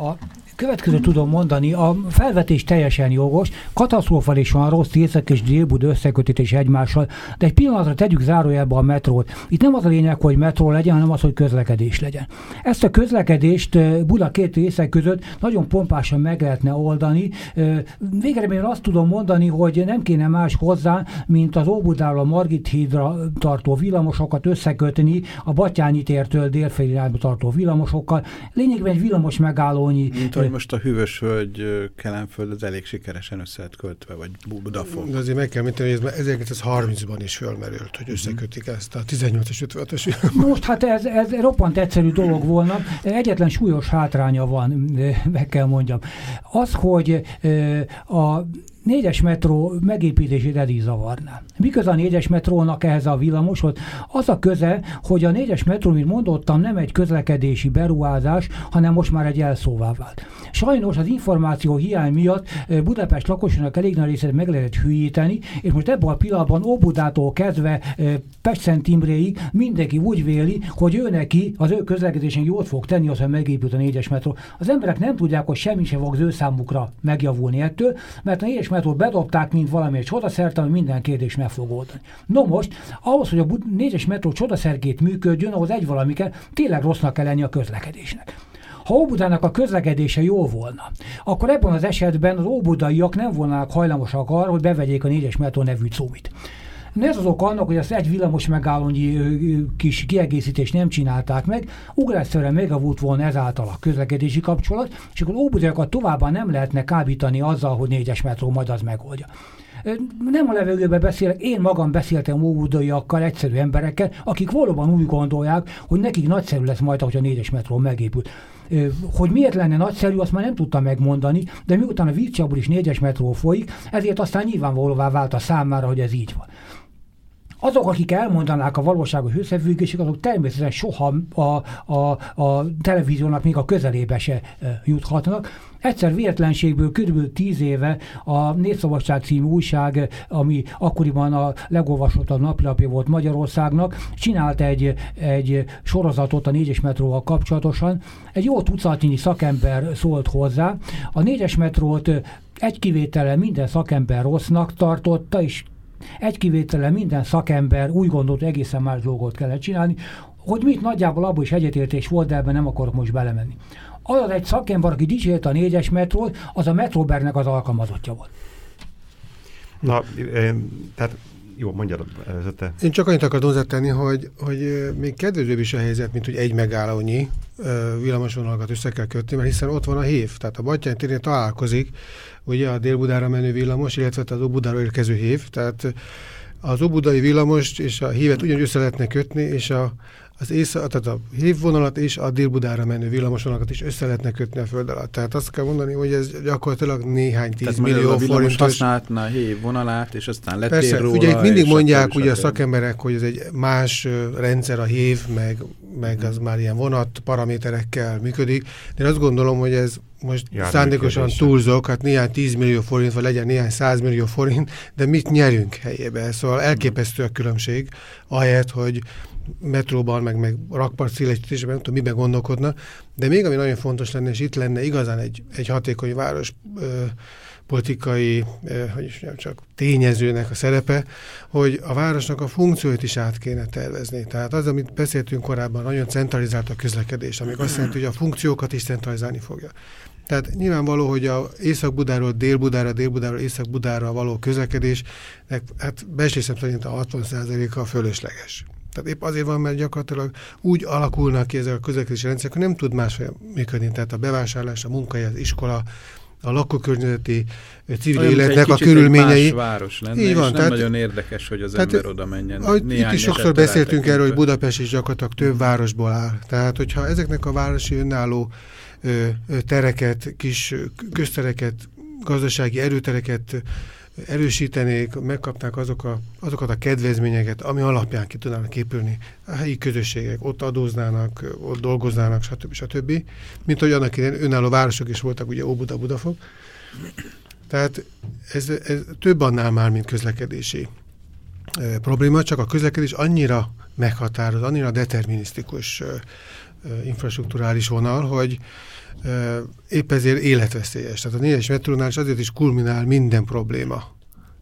A következő tudom mondani, a felvetés teljesen jogos, katasztrofálisan rossz észak és délbud összekötítés egymással, de egy pillanatra tegyük zárójelbe a metrót. Itt nem az a lényeg, hogy metró legyen, hanem az, hogy közlekedés legyen. Ezt a közlekedést Buda két részek között nagyon pompásan meg lehetne oldani. Végre azt tudom mondani, hogy nem kéne más hozzá, mint az Óbudáról a Margit hídra tartó villamosokat összekötni a Batyányi tértől délfelé tartó villamosokkal. Lényegben egy villamos megállónyi. Mint hogy most a hűvös völgy Kelenföld az elég sikeresen össze lett költve, vagy Budafok. De azért meg kell mondani, hogy ez 1930-ban is fölmerült, hogy összekötik ezt a 18-as 55-ös Most hát ez, ez roppant egyszerű dolog volna. Egyetlen súlyos hátránya van, meg kell mondjam. Az, hogy a négyes metró megépítését eddig zavarná. Miközben a négyes metrónak ehhez a villamoshoz? Az a köze, hogy a négyes metró, mint mondottam, nem egy közlekedési beruházás, hanem most már egy elszóvá vált. Sajnos az információ hiány miatt Budapest lakosának elég nagy részét meg lehetett hülyíteni, és most ebben a pillanatban Óbudától kezdve Pest Imréig mindenki úgy véli, hogy ő neki az ő közlekedésen jót fog tenni, az, hogy megépült a négyes metró. Az emberek nem tudják, hogy semmi sem fog az ő számukra megjavulni ettől, mert a négyes metró bedobták, mint valami egy csodaszert, ami minden kérdés meg fog oldani. No most, ahhoz, hogy a négyes metró csodaszerkét működjön, ahhoz egy valami tényleg rossznak kell lenni a közlekedésnek. Ha Óbudának a közlekedése jó volna, akkor ebben az esetben az óbudaiak nem volnának hajlamosak arra, hogy bevegyék a négyes metró nevű cumit. Ez az ok annak, hogy azt egy villamos megállónyi kis kiegészítést nem csinálták meg, ugrásszerűen megavult volna ezáltal a közlekedési kapcsolat, és akkor óbudaiakat továbbá nem lehetne kábítani azzal, hogy négyes metró majd az megoldja. Nem a levegőbe beszélek, én magam beszéltem óbudaiakkal, egyszerű emberekkel, akik valóban úgy gondolják, hogy nekik nagyszerű lesz majd, hogy a négyes metró megépül. Hogy miért lenne nagyszerű, azt már nem tudtam megmondani, de miután a Vircsabur is négyes metró folyik, ezért aztán nyilvánvalóvá vált a számára, hogy ez így van. Azok, akik elmondanák a valóságos összefüggéseket, azok természetesen soha a, a, a televíziónak még a közelébe se juthatnak. Egyszer véletlenségből kb. tíz éve a Népszabadság című újság, ami akkoriban a legolvasottabb naplapja volt Magyarországnak, csinált egy, egy sorozatot a négyes metróval kapcsolatosan. Egy jó tucatnyi szakember szólt hozzá. A négyes metrót egy kivétellel minden szakember rossznak tartotta, és egy kivétele minden szakember úgy gondolt, hogy egészen más dolgot kellett csinálni, hogy mit nagyjából abból is egyetértés volt, de ebben nem akarok most belemenni. Az egy szakember, aki dicsért a négyes metrót, az a Metrobernek az alkalmazottja volt. Na, tehát jó, mondjad előzete. Én csak annyit akartam hozzátenni, hogy, hogy még kedvezőbb is a helyzet, mint hogy egy megállónyi villamosvonalakat össze kell kötni, mert hiszen ott van a hév, tehát a Batyány térén találkozik ugye a Dél-Budára menő villamos, illetve az Óbudára érkező hév, tehát az óbudai villamos és a hívet ugyanúgy össze lehetne kötni, és a, az észak, tehát a hívvonalat és a délbudára menő villamosvonalakat is össze lehetne kötni a föld alatt. Tehát azt kell mondani, hogy ez gyakorlatilag néhány tízmillió forint. használhatna a hív vonalát, és aztán letér Persze, róla. ugye itt mindig mondják ugye a szakemberek, hogy ez egy más rendszer a hív, meg, meg az már ilyen vonat paraméterekkel működik. De én azt gondolom, hogy ez most Jár szándékosan túlzok, hát néhány 10 millió forint, vagy legyen néhány 100 millió forint, de mit nyerünk helyébe? Szóval elképesztő a különbség, ahelyett, hogy metróban, meg, meg rakpart szélesítésben, nem tudom, miben gondolkodna, de még ami nagyon fontos lenne, és itt lenne igazán egy, egy hatékony város ö, politikai, ö, hogy is mondjam, csak tényezőnek a szerepe, hogy a városnak a funkcióit is át kéne tervezni. Tehát az, amit beszéltünk korábban, nagyon centralizált a közlekedés, ami azt jelenti, hogy a funkciókat is centralizálni fogja. Tehát nyilvánvaló, hogy a Észak-Budáról Dél-Budára, Dél-Budáról Észak-Budára való közlekedés, hát becslésem szerint a 60%-a fölösleges. Tehát épp azért van, mert gyakorlatilag úgy alakulnak ki ezek a közlekedési rendszerek, hogy nem tud máshogy működni. Tehát a bevásárlás, a munkahely, az iskola, a lakókörnyezeti civil Olyan, életnek a körülményei. Más város lenne, Így van, és nem tehát, nagyon érdekes, hogy az tehát, ember oda menjen. Itt is sokszor beszéltünk erről, hogy Budapest is gyakorlatilag több városból áll. Tehát, hogyha ezeknek a városi önálló ö, tereket, kis köztereket, gazdasági erőtereket erősítenék, megkapták azok a, azokat a kedvezményeket, ami alapján ki tudnának épülni a helyi közösségek, ott adóznának, ott dolgoznának, stb. stb. Mint hogy annak idején önálló városok is voltak, ugye Óbuda, Budafok. Tehát ez, ez több annál már, mint közlekedési e, probléma, csak a közlekedés annyira meghatároz, annyira determinisztikus e, e, infrastruktúrális vonal, hogy épp ezért életveszélyes. Tehát a négyes metrónál is azért is kulminál minden probléma.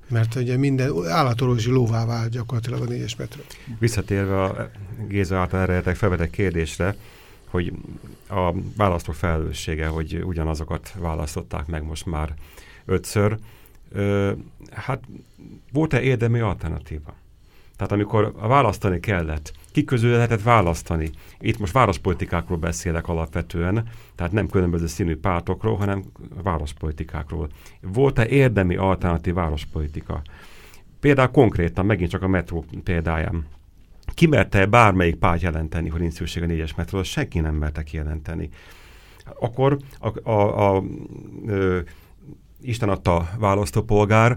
Mert ugye minden állatorvosi lóvá vált gyakorlatilag a négyes metró. Visszatérve a Géza által eredetek felvetett kérdésre, hogy a választó felelőssége, hogy ugyanazokat választották meg most már ötször. Hát volt-e érdemi alternatíva? Tehát amikor választani kellett, ki közül lehetett választani. Itt most várospolitikákról beszélek alapvetően, tehát nem különböző színű pártokról, hanem várospolitikákról. Volt-e érdemi alternatív várospolitika? Például konkrétan, megint csak a metró példáján. Ki merte bármelyik párt jelenteni, hogy nincs szükség a négyes metróra? Senki nem merte kijelenteni. Akkor a, a, a, a Isten adta választópolgár,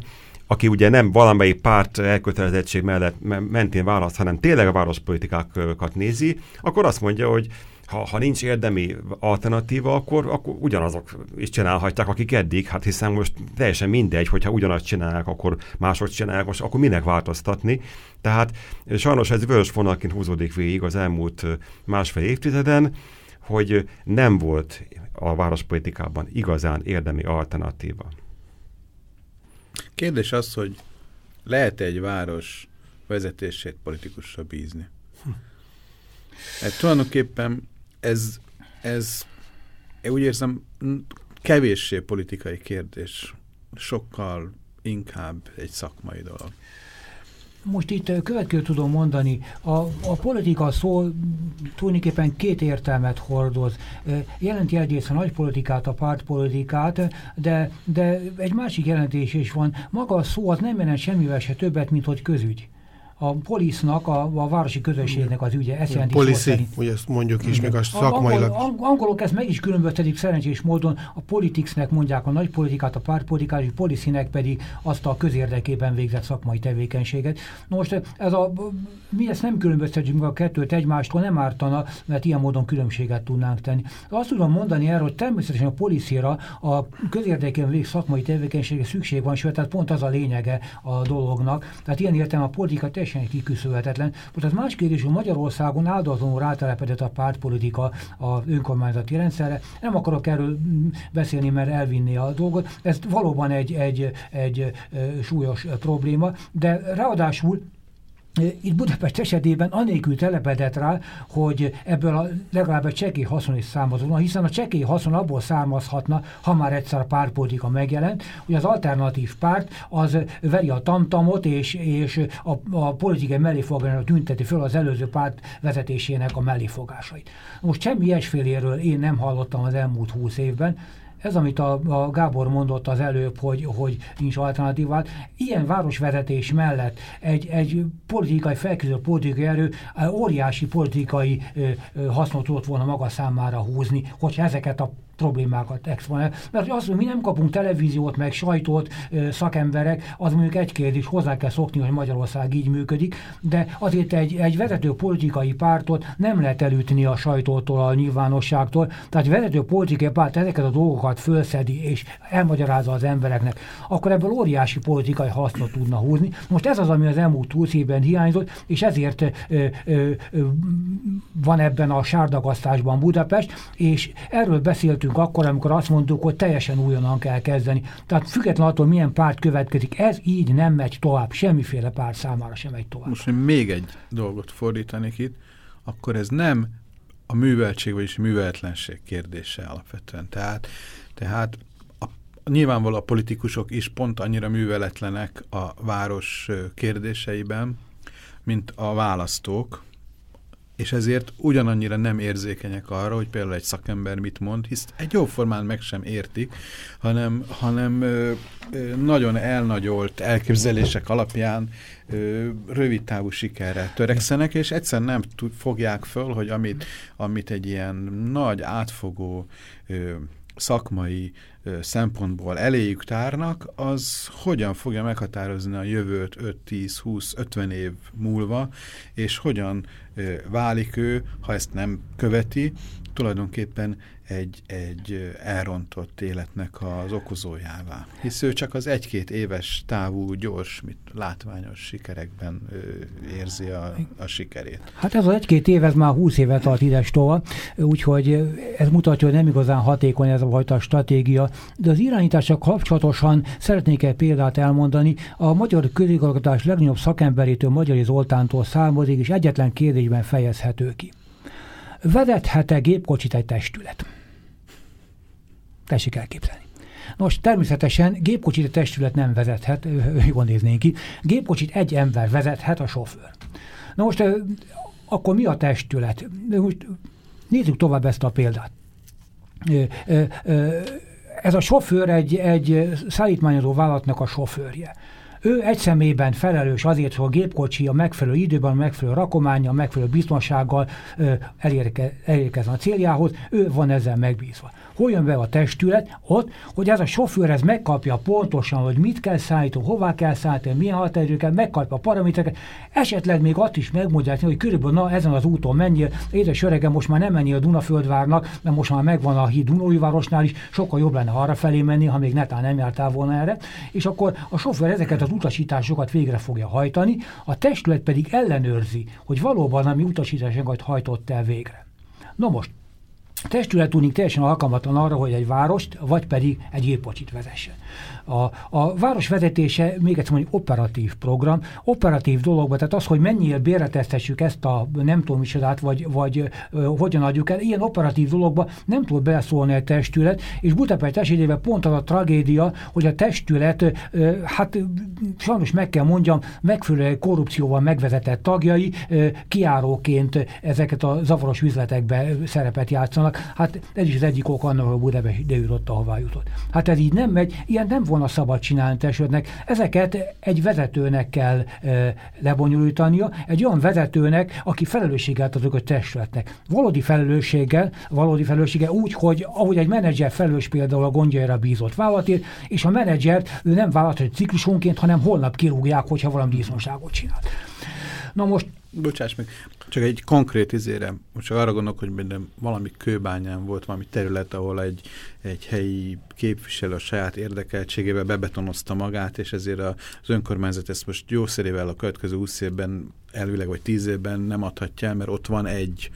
aki ugye nem valamelyik párt elkötelezettség mellett mentén választ, hanem tényleg a várospolitikákat nézi, akkor azt mondja, hogy ha, ha nincs érdemi alternatíva, akkor, akkor ugyanazok is csinálhatják, akik eddig, hát hiszen most teljesen mindegy, hogyha ugyanazt csinálják, akkor mások csinálják, most akkor minek változtatni. Tehát sajnos ez vörös vonalként húzódik végig az elmúlt másfél évtizeden, hogy nem volt a várospolitikában igazán érdemi alternatíva. Kérdés az, hogy lehet -e egy város vezetését politikusra bízni? Hm. Hát tulajdonképpen ez, ez én úgy érzem, kevéssé politikai kérdés, sokkal inkább egy szakmai dolog. Most itt következő tudom mondani, a, a politika szó tulajdonképpen két értelmet hordoz. Jelenti egyrészt a nagy politikát, a pártpolitikát, de, de egy másik jelentés is van. Maga a szó az nem jelent semmivel se többet, mint hogy közügy a polisznak, a, a városi közösségnek az ügye. Ezt jelenti Policy, ugye ezt mondjuk is, meg a szakmailag. Angol, angolok ezt meg is különböztetik szerencsés módon, a politicsnek mondják a nagy politikát, a pártpolitikát, és policynek pedig azt a közérdekében végzett szakmai tevékenységet. most ez a, mi ezt nem különböztetjük a kettőt egymástól, nem ártana, mert ilyen módon különbséget tudnánk tenni. Azt tudom mondani erről, hogy természetesen a policyra a közérdekében végzett szakmai tevékenysége szükség van, sőt, tehát pont az a lényege a dolognak. Tehát ilyen értem a politika teljesen kiküszölhetetlen. Most az más kérdés, hogy Magyarországon áldozatlanul rátelepedett a pártpolitika a önkormányzati rendszerre. Nem akarok erről beszélni, mert elvinni a dolgot. Ez valóban egy, egy, egy, egy súlyos probléma, de ráadásul itt Budapest esetében anélkül telepedett rá, hogy ebből a legalább egy csekély haszon is származóna, hiszen a csekély haszon abból származhatna, ha már egyszer a pártpolitika megjelent, hogy az alternatív párt az veri a tamtamot, és, és a, a politikai melléfogásának tünteti föl az előző párt vezetésének a melléfogásait. Most semmi ilyesféléről én nem hallottam az elmúlt húsz évben, ez, amit a, a Gábor mondott az előbb, hogy, hogy nincs alternatívát, ilyen városvezetés mellett egy, egy politikai, felkészülő politikai erő óriási politikai ö, ö, hasznot tudott volna maga számára húzni, hogyha ezeket a problémákat exponál. Mert az, hogy mi nem kapunk televíziót, meg sajtót, szakemberek, az mondjuk egy kérdés, hozzá kell szokni, hogy Magyarország így működik, de azért egy, egy vezető politikai pártot nem lehet elütni a sajtótól, a nyilvánosságtól. Tehát vezető politikai párt ezeket a dolgokat fölszedi és elmagyarázza az embereknek, akkor ebből óriási politikai hasznot tudna húzni. Most ez az, ami az elmúlt 20 évben hiányzott, és ezért ö, ö, ö, van ebben a sárdagasztásban Budapest, és erről beszéltünk akkor, amikor azt mondtuk, hogy teljesen újonnan kell kezdeni. Tehát függetlenül attól, milyen párt következik, ez így nem megy tovább, semmiféle párt számára sem megy tovább. Most én még egy dolgot fordítanék itt, akkor ez nem a műveltség, vagyis műveletlenség kérdése alapvetően. Tehát, tehát a, nyilvánvaló a politikusok is pont annyira műveletlenek a város kérdéseiben, mint a választók, és ezért ugyanannyira nem érzékenyek arra, hogy például egy szakember mit mond, hisz egy jóformán meg sem értik, hanem, hanem ö, ö, nagyon elnagyolt elképzelések alapján ö, rövid távú sikerre törekszenek, és egyszer nem fogják föl, hogy amit, amit egy ilyen nagy, átfogó ö, szakmai szempontból eléjük tárnak, az hogyan fogja meghatározni a jövőt 5-10-20-50 év múlva, és hogyan válik ő, ha ezt nem követi, tulajdonképpen egy, egy elrontott életnek az okozójává. Hisz ő csak az egy-két éves távú, gyors, mit, látványos sikerekben ö, érzi a, a sikerét. Hát ez az egy-két év, ez már húsz évet tart ides tova, úgyhogy ez mutatja, hogy nem igazán hatékony ez a fajta stratégia, de az irányítással kapcsolatosan szeretnék egy példát elmondani. A magyar közigazgatás legnagyobb szakemberétől, Magyari Zoltántól származik, és egyetlen kérdésben fejezhető ki. Vezethet-e gépkocsit egy testület? Tessék elképzelni. Nos, természetesen gépkocsit a testület nem vezethet, jól néznénk ki. Gépkocsit egy ember vezethet, a sofőr. Na most akkor mi a testület? Most nézzük tovább ezt a példát. Ez a sofőr egy, egy szállítmányozó vállalatnak a sofőrje. Ő egy személyben felelős azért, hogy a gépkocsi a megfelelő időben, a megfelelő rakománya, a megfelelő biztonsággal elérke, elérkezzen a céljához, ő van ezzel megbízva. Hol jön be a testület? Ott, hogy ez a sofőr ez megkapja pontosan, hogy mit kell szállítani, hová kell szállítani, milyen határidőket, megkapja a paramétereket, esetleg még azt is megmondják, hogy körülbelül na ezen az úton menjél, édes öregem, most már nem menjél a Dunaföldvárnak, mert most már megvan a híd Dunóivárosnál is, sokkal jobb lenne arra felé menni, ha még netán nem jártál volna erre, és akkor a sofőr ezeket az utasításokat végre fogja hajtani, a testület pedig ellenőrzi, hogy valóban ami utasításokat hajtott el végre. No most, testület tudnik teljesen alkalmatlan arra, hogy egy várost, vagy pedig egy gépkocsit vezessen. A, a város vezetése, még egyszer mondjuk, operatív program, operatív dologban, tehát az, hogy mennyire béreteztessük ezt a nem tudom micsodát, vagy, vagy ö, hogyan adjuk el, ilyen operatív dologba nem tud beleszólni a testület, és Budapest esetében pont az a tragédia, hogy a testület, ö, hát sajnos meg kell mondjam, megfelelő korrupcióval megvezetett tagjai ö, kiáróként ezeket a zavaros üzletekbe szerepet játszanak. Hát ez is az egyik ok annak, hogy Budapest ide jutott, ahová jutott. Hát ez így nem megy, ilyen nem volna szabad csinálni testületnek. Ezeket egy vezetőnek kell e, lebonyolítania, egy olyan vezetőnek, aki felelősséggel azok a testületnek. Valódi felelősséggel, valódi felelősséggel úgy, hogy ahogy egy menedzser felelős például a gondjaira bízott vállalatért, és a menedzser ő nem vállalat, hogy ciklusonként, hanem holnap kirúgják, hogyha valami biztonságot csinál. Na most Bocsáss meg, csak egy konkrét izére, most csak arra gondolok, hogy minden valami kőbányán volt valami terület, ahol egy, egy helyi képviselő a saját érdekeltségével bebetonozta magát, és ezért az önkormányzat ezt most jó szerével a következő 20 évben, elvileg vagy 10 évben nem adhatja el, mert ott van egy,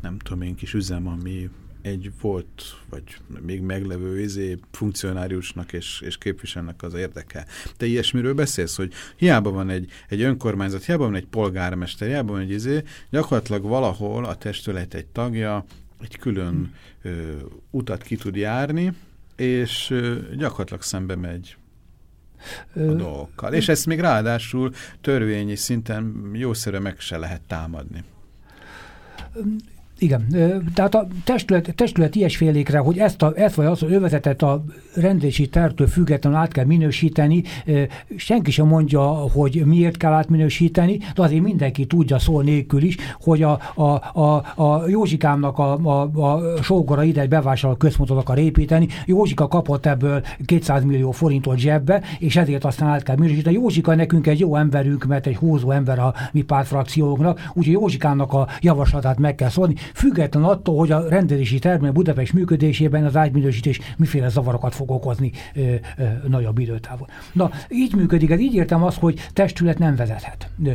nem tudom én, kis üzem, ami egy volt, vagy még meglevő izé, funkcionáriusnak és, és képviselnek az érdeke. Te ilyesmiről beszélsz, hogy hiába van egy, egy önkormányzat, hiába van egy polgármester, hiába van egy izé, gyakorlatilag valahol a testület egy tagja egy külön ö, utat ki tud járni, és ö, gyakorlatilag szembe megy a dolgokkal. És ezt még ráadásul törvényi szinten jószerűen meg se lehet támadni. Igen, tehát a testület, testület ilyesfélékre, hogy ezt, a, ezt vagy az övezetet a rendési tervtől függetlenül át kell minősíteni, senki sem mondja, hogy miért kell átminősíteni, de azért mindenki tudja szó nélkül is, hogy a, a, a, a Józsikámnak a, a, a sógora ide egy bevásárló központot akar építeni, Józsika kapott ebből 200 millió forintot zsebbe, és ezért aztán át kell minősíteni. Józsika nekünk egy jó emberünk, mert egy húzó ember a mi pártfrakcióknak, úgyhogy Józsikámnak a javaslatát meg kell szólni független attól, hogy a rendelési termék Budapest működésében az ágyminősítés miféle zavarokat fog okozni ö, ö, nagyobb időtávon. Na, így működik, ez így értem azt, hogy testület nem vezethet. Ö,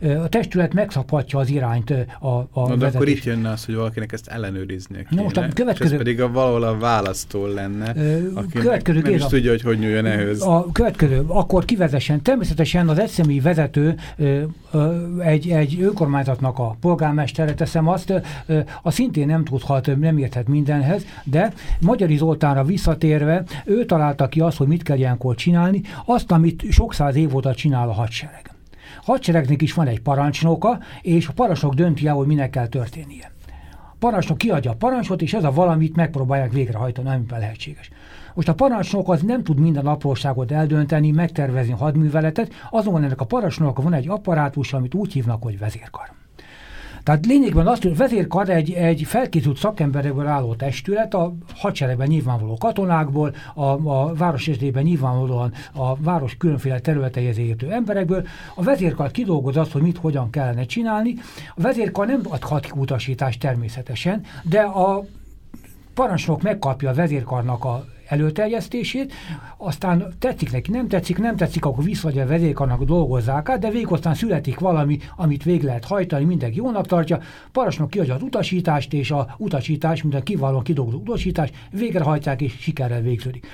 ö, a testület megszabhatja az irányt a, a Na, de vezetés. akkor itt jönne az, hogy valakinek ezt ellenőriznie kéne. Na most a következő... Ez pedig a, valahol a választó lenne, aki következő nem is a, tudja, hogy hogy nyúljon ehhez. A következő, akkor kivezessen. Természetesen az egyszemélyi vezető ö, ö, egy, egy önkormányzatnak a polgármestere, teszem azt, a szintén nem tudhat, nem érthet mindenhez, de Magyari Zoltánra visszatérve, ő találta ki azt, hogy mit kell ilyenkor csinálni, azt, amit sok száz év óta csinál a hadsereg. A hadseregnek is van egy parancsnoka, és a parancsnok dönti el, hogy minek kell történnie. A parancsnok kiadja a parancsot, és ez a valamit megpróbálják végrehajtani, amiben lehetséges. Most a parancsnok az nem tud minden apróságot eldönteni, megtervezni hadműveletet, azonban ennek a parancsnoknak van egy apparátus, amit úgy hívnak, hogy vezérkar. Tehát lényegben azt, hogy vezérkar egy, egy felkészült szakemberekből álló testület, a hadseregben nyilvánvaló katonákból, a, a város nyilvánvalóan a város különféle területeihez értő emberekből. A vezérkar kidolgoz azt, hogy mit, hogyan kellene csinálni. A vezérkar nem adhat utasítást természetesen, de a parancsnok megkapja a vezérkarnak a előterjesztését, aztán tetszik neki, nem tetszik, nem tetszik, akkor visszaadja a vezérkarnak, dolgozzák át, de végig aztán születik valami, amit vég lehet hajtani, mindenki jónak tartja, parancsnok kiadja az utasítást, és a utasítás, mint a kiválóan kidolgozott utasítás, végrehajtják, és sikerrel végződik.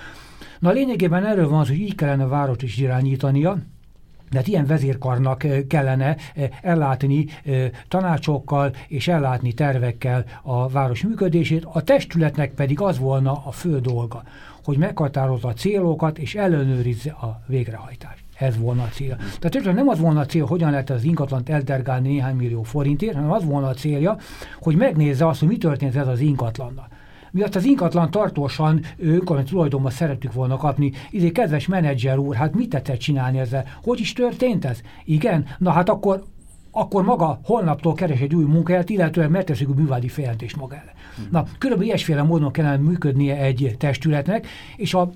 Na lényegében erről van az, hogy így kellene a várost is irányítania, de hát ilyen vezérkarnak kellene ellátni tanácsokkal és ellátni tervekkel a város működését, a testületnek pedig az volna a fő dolga, hogy meghatározza a célokat és ellenőrizze a végrehajtást. Ez volna a cél. Tehát nem az volna a cél, hogyan lehet az ingatlant eldergálni néhány millió forintért, hanem az volna a célja, hogy megnézze azt, hogy mi történt ez az ingatlannal mi azt az ingatlan tartósan önkormányzat tulajdonban szerettük volna kapni. Izé, kedves menedzser úr, hát mit tetszett csinálni ezzel? Hogy is történt ez? Igen? Na hát akkor akkor maga holnaptól keres egy új munkahelyet, illetően megteszik a művádi feljelentést magára. Hmm. Na, körülbelül ilyesféle módon kellene működnie egy testületnek, és a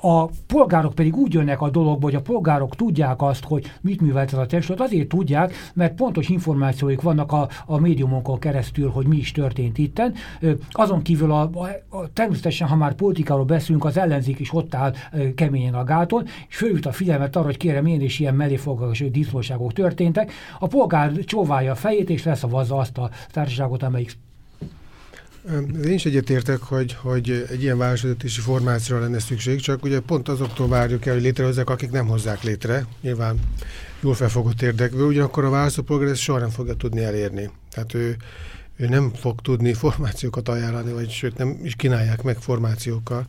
a polgárok pedig úgy jönnek a dologba, hogy a polgárok tudják azt, hogy mit művelt ez a testület, azért tudják, mert pontos információik vannak a, a médiumokon keresztül, hogy mi is történt itten. Azon kívül a, a, a, természetesen, ha már politikáról beszélünk, az ellenzék is ott áll keményen a gáton, és fölült a figyelmet arra, hogy kérem én is ilyen melléfoglalás diszlóságok történtek. A polgár csóválja a fejét, és leszavazza azt a társaságot, amelyik én is egyetértek, hogy, hogy egy ilyen városvezetési formációra lenne szükség, csak ugye pont azoktól várjuk el, hogy létrehozzák, akik nem hozzák létre. Nyilván jól felfogott érdekből, ugyanakkor a választópolgár ezt soha nem fogja tudni elérni. Tehát ő, ő nem fog tudni formációkat ajánlani, vagy sőt nem is kínálják meg formációkkal.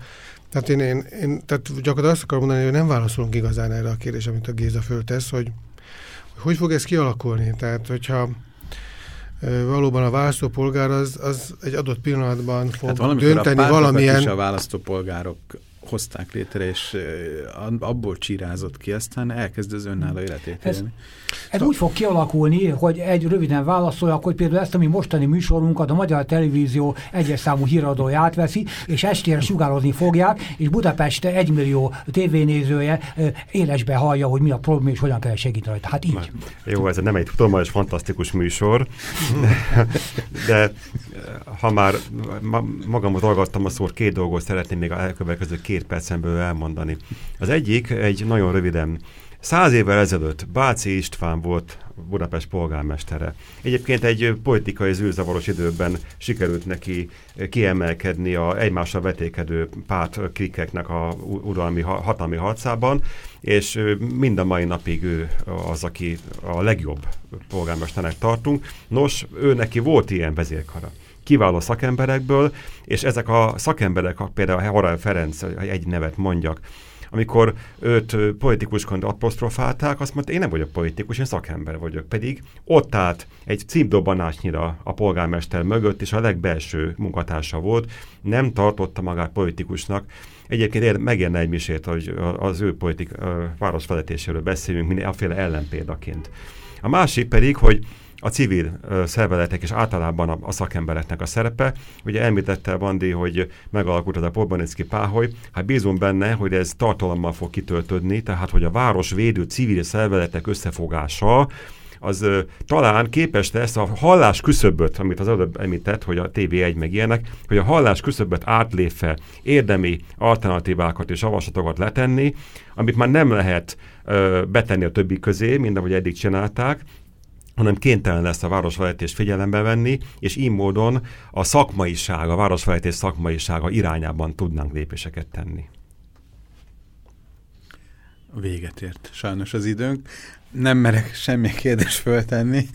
Tehát én, én, én tehát gyakorlatilag azt akarom mondani, hogy nem válaszolunk igazán erre a kérdésre, amit a Géza föltesz, hogy hogy fog ez kialakulni. Tehát, hogyha valóban a választópolgár az, az egy adott pillanatban fog hát dönteni a valamilyen... Is a választópolgárok hozták létre, és abból csírázott ki, aztán elkezd az önálló életét ez, élni. Ez úgy fog kialakulni, hogy egy röviden válaszoljak, hogy például ezt a mi mostani műsorunkat a Magyar Televízió egyes számú híradója átveszi, és estére sugározni fogják, és Budapest egymillió tévénézője élesbe hallja, hogy mi a probléma, és hogyan kell segíteni rajta. Hát így. Jó, ez nem egy tudományos, fantasztikus műsor, *laughs* de, de ha már ma, magamot hallgattam a szót, két dolgot szeretném még a elkövetkező két percemből elmondani. Az egyik egy nagyon röviden Száz évvel ezelőtt Báci István volt Budapest polgármestere. Egyébként egy politikai zűrzavaros időben sikerült neki kiemelkedni a egymással vetékedő párt klikeknek a uralmi, hatalmi harcában, és mind a mai napig ő az, aki a legjobb polgármesternek tartunk. Nos, ő neki volt ilyen vezérkara kiváló szakemberekből, és ezek a szakemberek, például Horel Ferenc, egy nevet mondjak, amikor őt politikusként apostrofálták, azt mondta, én nem vagyok politikus, én szakember vagyok. Pedig ott állt egy címdobbanásnyira a polgármester mögött, és a legbelső munkatársa volt, nem tartotta magát politikusnak. Egyébként megérne egy misét, hogy az ő politik, városvezetéséről beszélünk, mindenféle ellenpéldaként. A másik pedig, hogy a civil szervezetek és általában a, a szakembereknek a szerepe. Ugye említette Bandi, hogy megalakult az a Polbanicki páholy. Hát bízom benne, hogy ez tartalommal fog kitöltődni, tehát hogy a városvédő civil szervezetek összefogása az ö, talán képes lesz a hallás küszöböt, amit az előbb említett, hogy a TV1 meg ilyenek, hogy a hallás küszöböt átlépve érdemi alternatívákat és javaslatokat letenni, amit már nem lehet ö, betenni a többi közé, mint ahogy eddig csinálták, hanem kénytelen lesz a városvezetés figyelembe venni, és így módon a szakmaiság, a városvezetés szakmaisága irányában tudnánk lépéseket tenni. Véget ért sajnos az időnk. Nem merek semmi kérdést föltenni.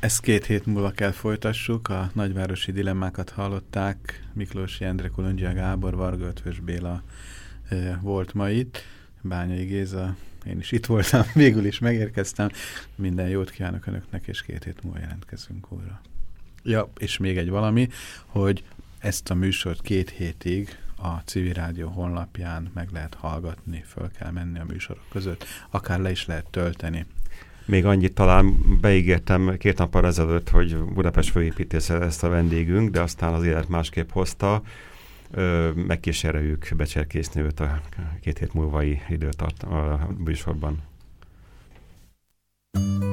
Ezt két hét múlva kell folytassuk. A nagyvárosi dilemmákat hallották. Miklós Jendre, Kolondzsia Gábor, Varga Ötvös Béla volt ma itt. Bányai Géza én is itt voltam, *laughs* végül is megérkeztem. Minden jót kívánok Önöknek, és két hét múlva jelentkezünk újra. Ja, és még egy valami, hogy ezt a műsort két hétig a Civil Rádió honlapján meg lehet hallgatni, föl kell menni a műsorok között, akár le is lehet tölteni. Még annyit talán beígértem két nappal ezelőtt, hogy Budapest főépítész ezt a vendégünk, de aztán az élet másképp hozta megkíséreljük becserkészni őt a két hét múlvai időtart a műsorban. thank you